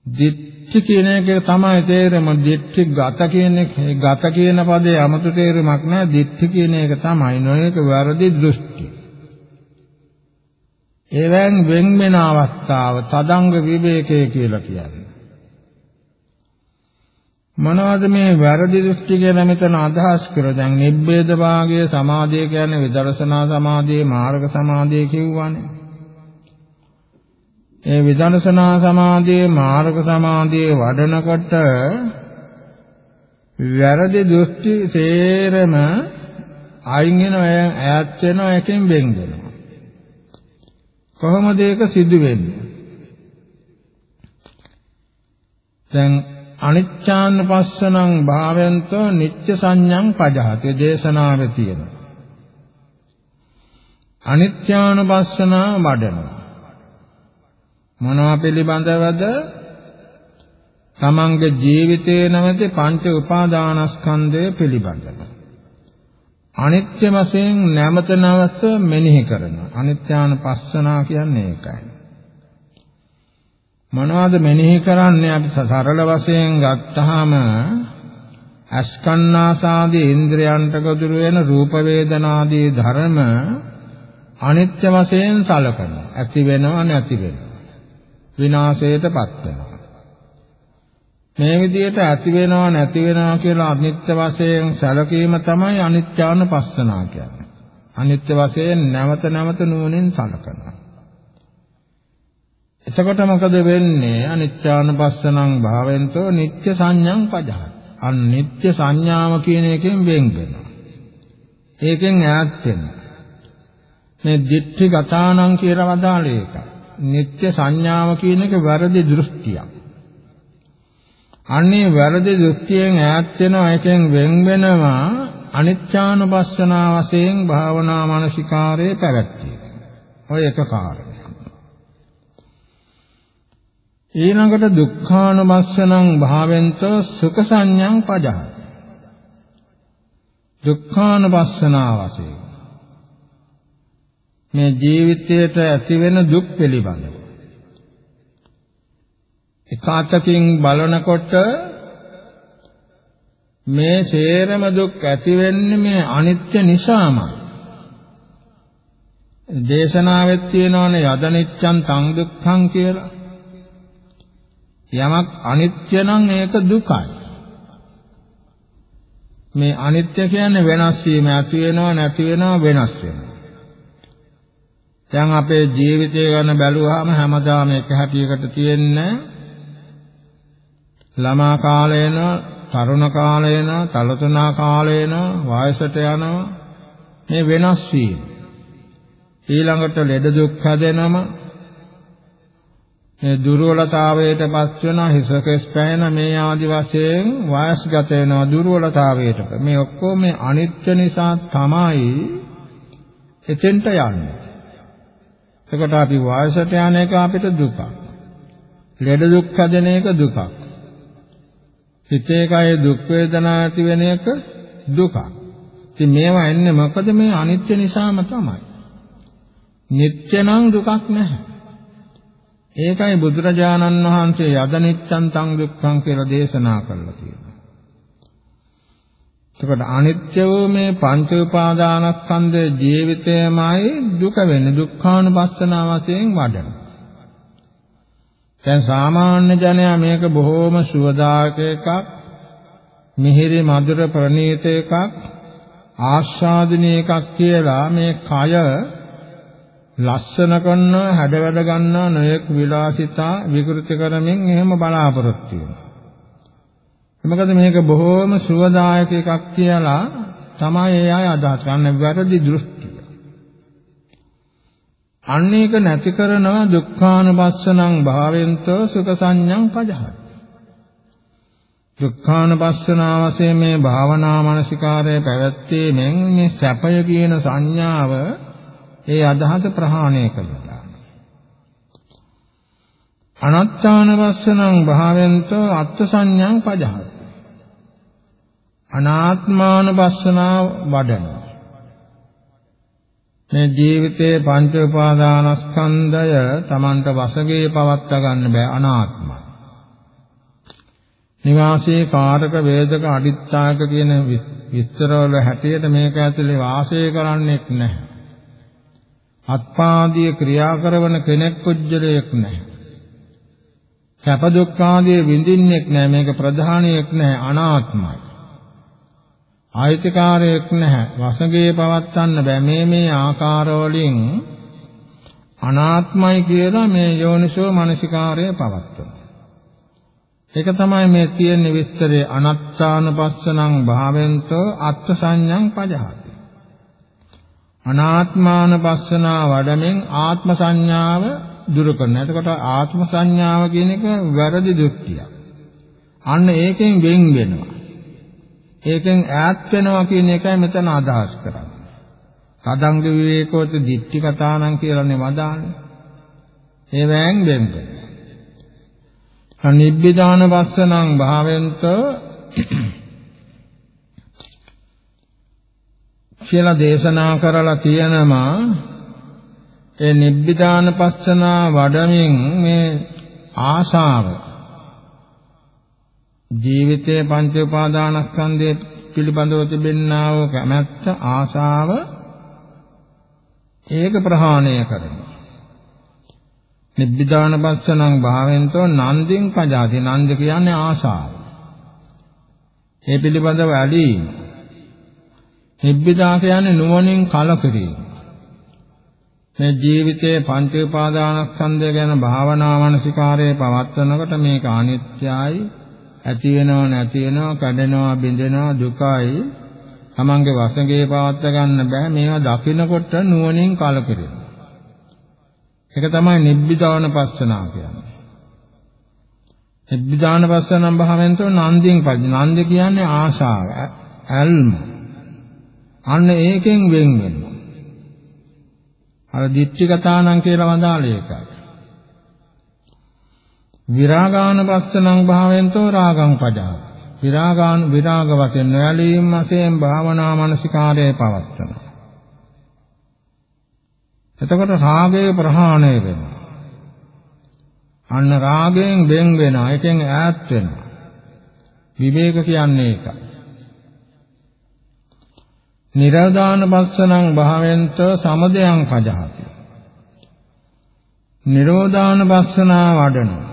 දිට්ඨි කියන එක තමයි තේරෙම දිට්ඨි ගත කියන එක. ගත කියන පදේ 아무තු තේරුමක් නැහැ. දිට්ඨි කියන එක තමයි නොයක වැරදි දෘෂ්ටි. එවෙන් වෙන් වෙන අවස්ථාව තදංග විවේකය කියලා කියන්නේ. මොනවද මේ වැරදි දෘෂ්ටි කියලා මෙතන අදහස් කර? දැන් නිබ්බේද භාගයේ සමාධිය කියන්නේ විදර්ශනා සමාධියේ මාර්ග සමාධිය කියුවානේ ඒ විදර්ශනා සමාධියේ මාර්ග සමාධියේ වඩනකොට වැරදි දෘෂ්ටි සේරම අයින් වෙනවා ඈත් වෙනවා එකෙන් වෙන් වෙනවා. කොහොමද ඒක සිදු වෙන්නේ දැන් අනිච්ඡානුපස්සනං භාවෙන්තෝ නිච්ච සංඥං පජහති දේශනාවේ තියෙනවා. අනිත්‍යානුපස්සනා වඩනවා. මොනවා පිළිබඳවද? තමන්ගේ ජීවිතයේ නැමැති පංච උපාදානස්කන්ධය පිළිබඳව. අනිත්‍ය වශයෙන් නැමත නැවත මෙනෙහි කරන අනිත්‍යානුපස්සනා කියන්නේ ඒකයි. මොනවද මෙනෙහි කරන්නේ අපි සරල වශයෙන් ගත්තාම අස්කන්නාසාදී ඉන්ද්‍රයන්ට ගොදුරු වෙන රූප වේදනාදී ධර්ම අනිත්‍ය වශයෙන් සලකන ඇති වෙනව නැති වෙනව විනාශයටපත් වෙනවා. මේ විදිහට ඇති වෙනවා නැති වෙනවා කියලා අනිත්‍ය වශයෙන් සැලකීම තමයි අනිත්‍යානුපස්සනා කියන්නේ. අනිත්‍ය වශයෙන් නැවත නැවත නුවණින් සලකනවා. එතකොට මොකද වෙන්නේ? අනිත්‍යානුපස්සනං භාවෙන්තෝ නිත්‍ය සංඥං පජහත්. අනිත්‍ය සංඥාව කියන එකෙන් වෙන් වෙනවා. ඒකෙන් ඈත් වෙනවා. මේ දිට්ඨි ගතානං කියලා වදාළේ ඒකයි. නিত্য සංඥාව කියන එක වැරදි දෘෂ්ටියක්. අන්නේ වැරදි දෘෂ්ටියෙන් ඈත් වෙනවා එකෙන් වෙන් වෙනවා අනිච්ඡානුපස්සනා වශයෙන් භාවනා මානසිකාරයේ පැවැත්වීම. ඔය එක කාරණයක්. ඊළඟට දුක්ඛානුපස්සනං භාවෙන්තෝ සුඛ සංඥං පජහ. දුක්ඛානුපස්සනා වශයෙන් මේ ජීවිතයට ඇතිවෙන දුක් පිළිබඳව. එකාතකින් බලනකොට මේ සේරම දුක් ඇති වෙන්නේ මේ අනිත්‍ය නිසාමයි. දේශනාවෙත් තියෙනවනේ යදනිච්ඡන් තං දුක්ඛං කියලා. යමක් අනිත්‍ය නම් ඒක දුකයි. මේ අනිත්‍ය කියන්නේ වෙනස් වීම ඇති වෙනව නැති වෙනව වෙනස් වෙනවා. දැන් අපේ ජීවිතය ගැන බැලුවාම හැමදාම එක හැටියකට තියෙන්නේ ළමා කාලේන, තරුණ කාලේන, තලතුණා කාලේන වයසට යනවා මේ වෙනස් වීම. ඊළඟට ලෙඩ දුක් හැදෙනම මේ දුර්වලතාවයට පත් වෙන හිසකස් පැහැෙන මේ ආදි වශයෙන් වයස්ගත වෙනවා දුර්වලතාවයට. මේ ඔක්කොම මේ අනිත්‍ය නිසා තමයි එතෙන්ට යන්නේ. එතකොට අපි වයසට යන එක අපිට දුකක්. ලෙඩ දුක් හැදෙන එක දුකක්. හිතේ කය දුක් වේදනා ඇති වෙන එක දුකක්. ඉතින් මේවා එන්නේ මොකද මේ අනිත්‍ය නිසාම තමයි. නිට්ටය නම් දුකක් නැහැ. ඒකයි බුදුරජාණන් වහන්සේ යදනිච්ඡන් තං දුක්ඛං කියලා දේශනා කළා තියෙන්නේ. එතකොට අනිත්‍ය වූ මේ පංච උපාදානස්කන්ධ ජීවිතයමයි දුක වෙන්නේ දුක්ඛානුපස්සනා වශයෙන් වඩන. දැන් සාමාන්‍ය ජනයා මේක බොහෝම සුවදායක එකක්, මිහිරි මధుර ප්‍රණීත එකක්, ආස්වාදිනී එකක් කියලා මේ කය ලස්සන කරනවා, හැඩවැඩ ගන්නවා, නොයෙක් විලාසිතා විකෘති කරමින් එහෙම බලාපොරොත්තු වෙනවා. මොකද මේක බොහෝම සුවදායක එකක් කියලා තමයි ඒ අය අදහස් කරන්නේ වැරදි දෘෂ්ටිය. අන්න ඒක නැති කරනවා දුක්ඛානුපස්සනං භාවෙන්තෝ සුඛ සංඥං පජහති. දුක්ඛානුපස්සනා වශයෙන් මේ භාවනා මානසිකාරය පැවැත්වීමෙන් මේ සැපය කියන සංඥාව ඒ අදහස ප්‍රහාණය කළා. අනත්තානවස්සනං භාවෙන්තෝ අත්ථ සංඥං පජහති. අනාත්මානුපස්සනා වඩනවා. මේ ජීවිතයේ පංච උපාදානස්කන්ධය Tamanට වශගේ පවත්වා ගන්න බෑ අනාත්මයි. නිවාසයේ කාරක වේදක අදිත්‍යායක කියන විස්තරවල හැටියට මේක ඇතුලේ වාසය කරන්නෙක් නැහැ. අත්පාදී ක්‍රියා කරන කෙනෙක් කුජලයක් නැහැ. සැප දුක් ආදී විඳින්නෙක් නැහැ මේක ප්‍රධානියෙක් නැහැ අනාත්මයි. ආයතිකාරයක් නැහැ වසඟේ පවත්වන්න බෑ මේ මේ ආකාරවලින් අනාත්මයි කියලා මේ යෝනිසෝ මනසිකාරය පවත්වනවා. ඒක තමයි මේ තියෙන විස්තරේ අනත්තානුපස්සනං භාවෙන්තෝ අත්ථ සංඥං පජහති. අනාත්මානුපස්සනා වඩමින් ආත්ම සංඥාව දුරු කරනවා. එතකොට ආත්ම සංඥාව කියන එක වැරදි දෘෂ්ටියක්. අන්න ඒකෙන් වෙන් වෙනවා. ඒකෙන් ඈත් වෙනවා කියන එකයි මෙතන අදහස් කරන්නේ. තදංග විවේකෝත දිට්ඨි කතානම් කියලානේ වදාන්නේ. ඒ වෑන් වෙන් වෙනවා. නිබ්බිදාන වස්සනං භාවෙන්ත කියලා දේශනා කරලා තියෙනවා. ඒ නිබ්බිදාන පස්සනා වඩමින් මේ ආශාව ජීවිතයේ පංච උපාදානස්කන්ධය පිළිබඳව තිබෙනා වූ කැමැත්ත ආශාව ඒක ප්‍රහාණය කරනවා. නිබ්බිදාන පස්සනං භාවෙන්තෝ නන්දින් පජාති. නන්ද කියන්නේ ආශාව. ඒ පිළිබඳව ඇලීම. නිබ්බිදා කියන්නේ නුවණින් කලකිරීම. මේ ජීවිතයේ පංච උපාදානස්කන්ධය ගැන භාවනා මනසිකාරයේ පවත්වනකොට මේක අනිත්‍යයි ඇති වෙනව නැති වෙනව කඩනවා බිඳෙනවා දුකයි. තමන්ගේ වසඟේ පවත්ව ගන්න බෑ. මේවා දකිනකොට නුවණින් කලකිරෙනවා ඒක තමයි නිබ්බිදාන පස්සනා කියන්නේ. නිබ්බිදාන පස්සනම් භාවෙන්තෝ නන්දින් පද නන්ද කියන්නේ ආශාව ඇල්ම. අන්න ඒකෙන් වෙන් වෙනවා අර දිට්ඨිගතානම් කියලා වදාළේ ඒකයි. විරාගාන පස්සනං භාවෙන්තෝ රාගං පජා. විරාගාන විරාග වශයෙන් නොයලීම් වශයෙන් භාවනා මානසිකාරයේ පවත්වනවා. එතකොට රාගය ප්‍රහාණය වෙනවා. අන්න රාගයෙන් වෙන් වෙනවා. එකෙන් ඈත් වෙනවා. විවේක කියන්නේ ඒකයි. නිරෝධාන පස්සනං භාවෙන්ත සමදයන් පජහති. නිරෝධාන පස්සනා වඩනවා.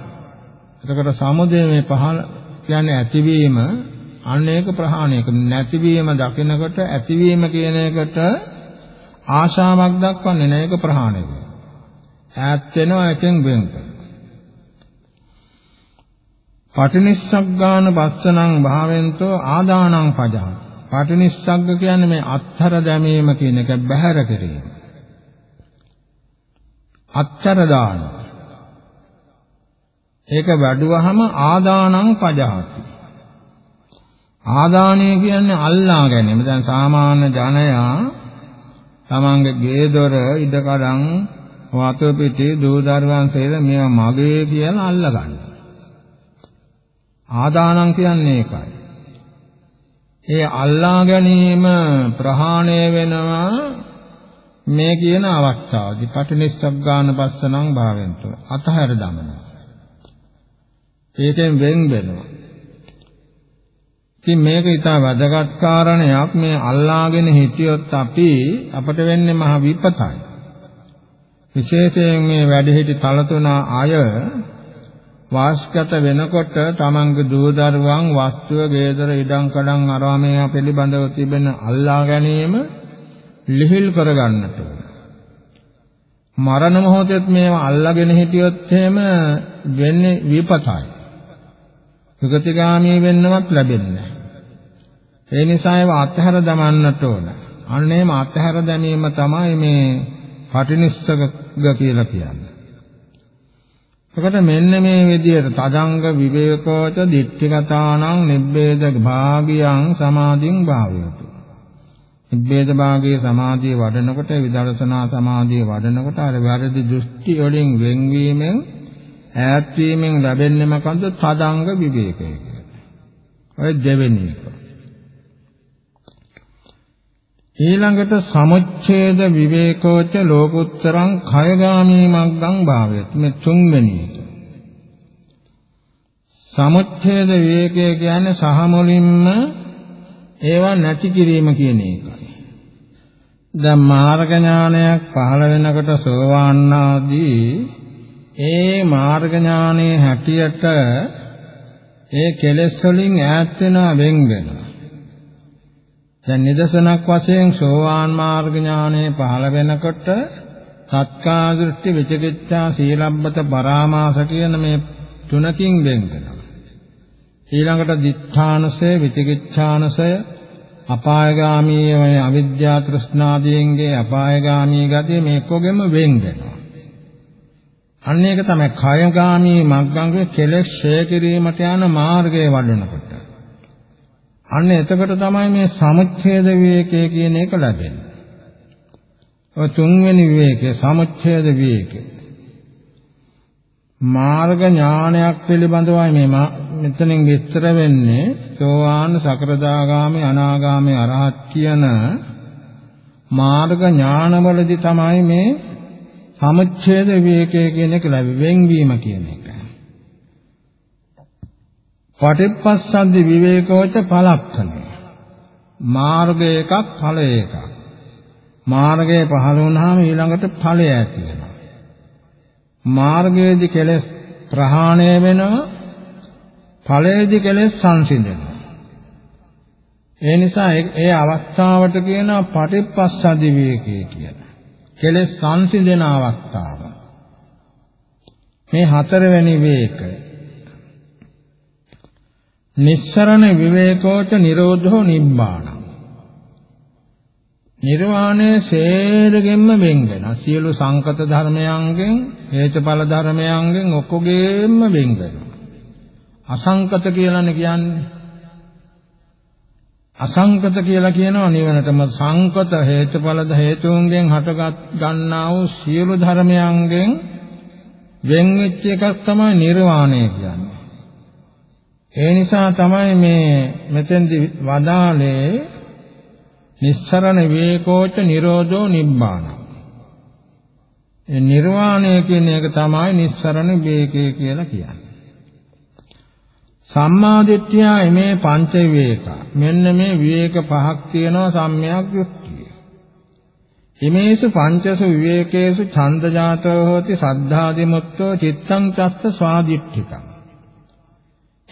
එතකොට සමුදය මේ පහළ කියන්නේ ඇතිවීම අනේක ප්‍රහාණයක නැතිවීම දකිනකොට ඇතිවීම කියන එකට ආශාවක් දක්වන්නේ නැහැ ඒක ප්‍රහාණය වෙනවා. ඈත් වෙනවා එකෙන් වෙන් කරනවා. පටිනිස්සග්ගාන පස්සනං භාවෙන්තෝ ආදානං පජහති. පටිනිස්සග්ග කියන්නේ මේ අත්තර දැමීම කියන එක බැහැර කිරීම. අත්තර දාන. ඒක වැඩුවහම ආදානං පජාති. ආදානය කියන්නේ අල්ලා ගැනීම. දැන් සාමාන්‍ය ජනයා තමන්ගේ ගේ දොර ඉඩකඩම් වතු පිටි දූ දරුවන් සේද මේවා මගේ කියලා අල්ලා ගන්නවා. ආදානං කියන්නේ ඒකයි. ඒ අල්ලා ගැනීම ප්‍රහාණය වෙනවා මේ කියන අවස්ථාවදී පටිනිස්සග්ගාන පස්සනං භාවෙන්තු. අතහැර දමනවා. ඒකෙන් වෙන් වෙනවා. ඉතින් මේක ඊටා වැදගත් කාරණයක්. මේ අල්ලාගෙන හිටියොත් අපි අපට වෙන්නේ මහ විපතයි. විශේෂයෙන් මේ වැඩිහිටි තලතුණ අය වාස්ගත වෙනකොට තමන්ගේ දූ දරුවන් වස්තුව ගේදර ඉඩම් කඩම් අරාමයේ පිළිබඳව තිබෙන අල්ලා ගැනීම ලිහිල් කරගන්නට මරණ මොහොතෙත් මේවා අල්ලාගෙන හිටියොත් එහෙම වෙන්නේ විපතයි. සුගතිගාමී වෙන්නවත් ලැබෙන්නේ නැහැ. ඒ නිසා ඒවා අත්හැර දමන්නට ඕන. අන්න එහෙම අත්හැර දැමීම තමයි මේ පටිනිස්සක කියලා කියන්නේ. එතකොට මෙන්න මේ විදිහට තදංග විවේකෝච දිට්ඨිගතානං නිබ්බේද භාගියං සමාධින් භාවයතු. නිබ්බේද භාගයේ සමාධිය වඩනකොට විදර්ශනා සමාධිය වඩනකොට අර වැරදි දෘෂ්ටි වලින් වෙන්වීමෙන් ඈත් වීමෙන් ලැබෙන්නේ මොකද්ද? තදංග විවේකය කියන්නේ. ඔය දෙවෙනි එක. ඊළඟට සමුච්ඡේද විවේකෝච ලෝකුත්තරං khයගාමී මග්ගං භාවයත් මේ තුන්වෙනි එක සමුච්ඡේද විවේකය කියන්නේ සහ මුලින්ම ඒවා නැති කිරීම කියන එකයි. දැන් මාර්ග ඥානයක් පහළ වෙනකොට සෝවාන් ආදී ඒ මාර්ග ඥානයේ හැටියට ඒ කෙලෙස් වලින් ඈත් වෙනවා වෙන් වෙනවා. දැන් නිදසනක් වශයෙන් සෝවාන් මාර්ග ඥානයේ පහළ වෙනකොට සත්කා දෘෂ්ටි විචිකිච්ඡා සීලබ්බත පරාමාස කියන මේ තුනකින් වෙන් වෙනවා. ඊළඟට දිඨානසය විචිකිච්ඡානසය අපායගාමී අවිද්‍යා තෘෂ්ණාදීන්ගේ අපායගාමී ගතිය මේකෝගෙම වෙන් වෙනවා. අන්න ඒක තමයි කායගාමී මග්ගංගේ කෙලෙස් ඡය කිරීමට යන මාර්ගය වඩනකොට. අන්න එතකොට තමයි මේ සමුච්ඡේද විවේකය කියන එක ලැබෙන්නේ. ඔය තුන්වෙනි විවේකය සමුච්ඡේද විවේකය. මාර්ග ඥානයක් පිළිබඳවයි මේ මෙතනින් විස්තර වෙන්නේ සෝවාන් සකරදාගාමි අනාගාමි අරහත් කියන මාර්ග ඥානවලදී තමයි මේ සමුච්ඡේද විවේකය කියන එක ලැබෙවීම කියන එක. පටිපස්සද්දි විවේකෝච පලක්ඛණය. මාර්ගය එකක් ඵලය එකක්. මාර්ගය පහළ වුණාම ඊළඟට ඵලය ඇති වෙනවා. මාර්ගයේදී කෙලෙස් ප්‍රහාණය වෙනවා ඵලයේදී කෙලෙස් සංසිඳෙනවා. ඒ නිසා ඒ අවස්ථාවට කියනවා පටිපස්සද්දි විවේකය කියලා. කෙලෙස් සංසිඳෙන අවස්ථාව. මේ හතරවෙනි විවේකය නිස්සරණ විවේකෝච නිරෝධෝ නිබ්බාණ. නිර්වාණය සේරගෙන්ම වෙන් වෙනවා සියලු සංකත ධර්මයන්ගෙන් හේතුඵල ධර්මයන්ගෙන් ඔක්කොගෙම වෙන් වෙනවා අසංකත කියලානේ කියන්නේ. අසංකත කියලා කියනවා නිවනටම සංකත හේතුඵල හේතුන්ගෙන් හටගත් ගන්නා වූ සියලු ධර්මයන්ගෙන් වෙන් වෙච්ච එකක් තමයි නිර්වාණය කියන්නේ. ඒ නිසා තමයි මේ මෙතෙන්දි වදාලේ නිස්සරණ වේකෝච නිරෝධෝ නිබ්බාන. ඒ නිර්වාණය කියන එක තමයි නිස්සරණ වේකේ කියලා කියන්නේ. සම්මාදිට්ඨිය මේ පංච විවේක. මෙන්න මේ විවේක පහක් තියෙනවා සම්මයක් දෘෂ්ටිය. හිමේසු පංචසු විවේකේසු ඡන්දජාතෝ හෝති සද්ධාදිමුත්තෝ චිත්තං චස්ස ස්වාදිට්ඨිකං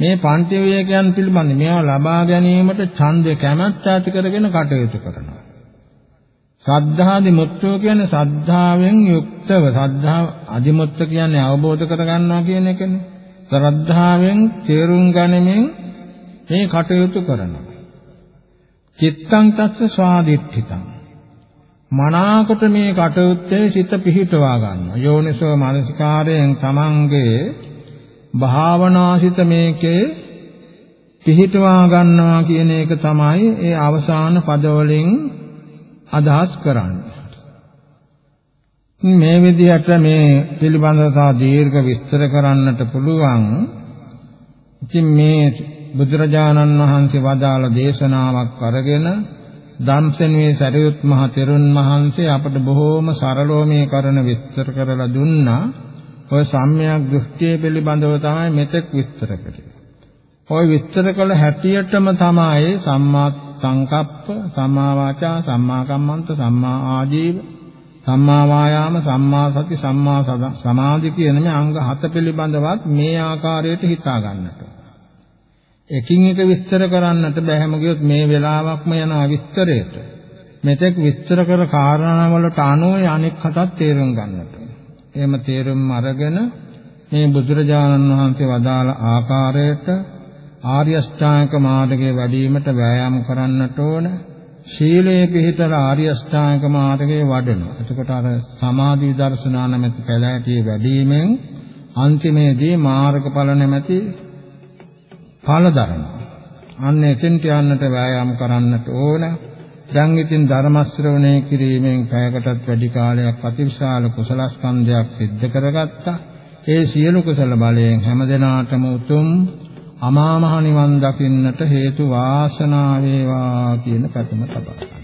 මේ පංච විවේකයන් පිළිබඳ මේවා ලබා ගැනීමට ඡන්දය කැමැත්ත ඇති කරගෙන කටයුතු කරනවා. සද්ධාදි මුත්තෝ කියන්නේ සද්ධාවෙන් යුක්තව සද්ධා අදිමුත්ත කියන්නේ අවබෝධ කරගන්නවා කියන එකනේ. ශ්‍රද්ධාවෙන් තේරුම් ගනිමින් මේ කටයුතු කරනවා. චිත්තං තස්ස ස්වාදිට්ඨිතං මනාකොට මේ කටයුත්තේ සිත පිහිටවා ගන්නවා. යෝනිසෝ මානසිකාරයෙන් තමන්ගේ භාවනාසිත මේකේ පිහිටවා ගන්නවා කියන එක තමයි ඒ අවසාන පදවලින් අදහස් කරන්නේ. මේ විදිහට මේ පිළිබඳව තා දීර්ඝ විස්තර කරන්නට පුළුවන්. ඉතින් මේ බුදුරජාණන් වහන්සේ වදාළ දේශනාවක් අරගෙන ධම්සෙනුවේ සරියුත් මහ තෙරුන් වහන්සේ අපට බොහෝම සරලව මේ කරන විස්තර කරලා දුන්නා. ඔය සම්මයක් දෘෂ්ටිය පිළිබඳව තමයි මෙතෙක් විස්තර කළේ. ඔය විස්තර කළ හැටියටම තමයි සම්මා සංකප්ප, සම්මා වාචා, සම්මා කම්මන්ත, සම්මා ආජීව, සම්මා වායාම, සම්මා සති, සම්මා සමාධි කියන මේ අංග හත පිළිබඳවත් මේ ආකාරයට හිතා ගන්නට. එකින් එක විස්තර කරන්නට බැහැම ගියොත් මේ වෙලාවක්ම යන විස්තරයට මෙතෙක් විස්තර කර කාරණාවලට අනුව අනෙක් හතක් තේරුම් ගන්නට. එහෙම තේරුම් අරගෙන මේ බුදුරජාණන් වහන්සේ වදාළ ආකාරයට ආර්ය අෂ්ටාංග මාර්ගයේ වැඩිවීමට වෑයම් කරන්නට ඕන. ශීලයේ පිහිටලා ආර්ය අෂ්ටාංග මාර්ගයේ වඩනවා. එතකොට අර සමාධි දර්ශනා නැමැති පැලෑටියේ වැඩිවීමෙන් අන්තිමේදී මාර්ගඵල නැමැති ඵල දරනවා. අන්න එතෙන්ට යන්නට වෑයම් කරන්නට ඕන. දැන් ඉතින් ධර්ම ශ්‍රවණය කිරීමෙන් පැයකටත් වැඩි කාලයක් අතිවිශාල කුසල ස්කන්ධයක් සිද්ධ කරගත්තා. ඒ සියලු කුසල බලයෙන් හැමදෙනාටම උතුම් අමා මහ නිවන් දකින්නට හේතු වාසනා වේවා කියන පැතුම තබා ගන්නවා.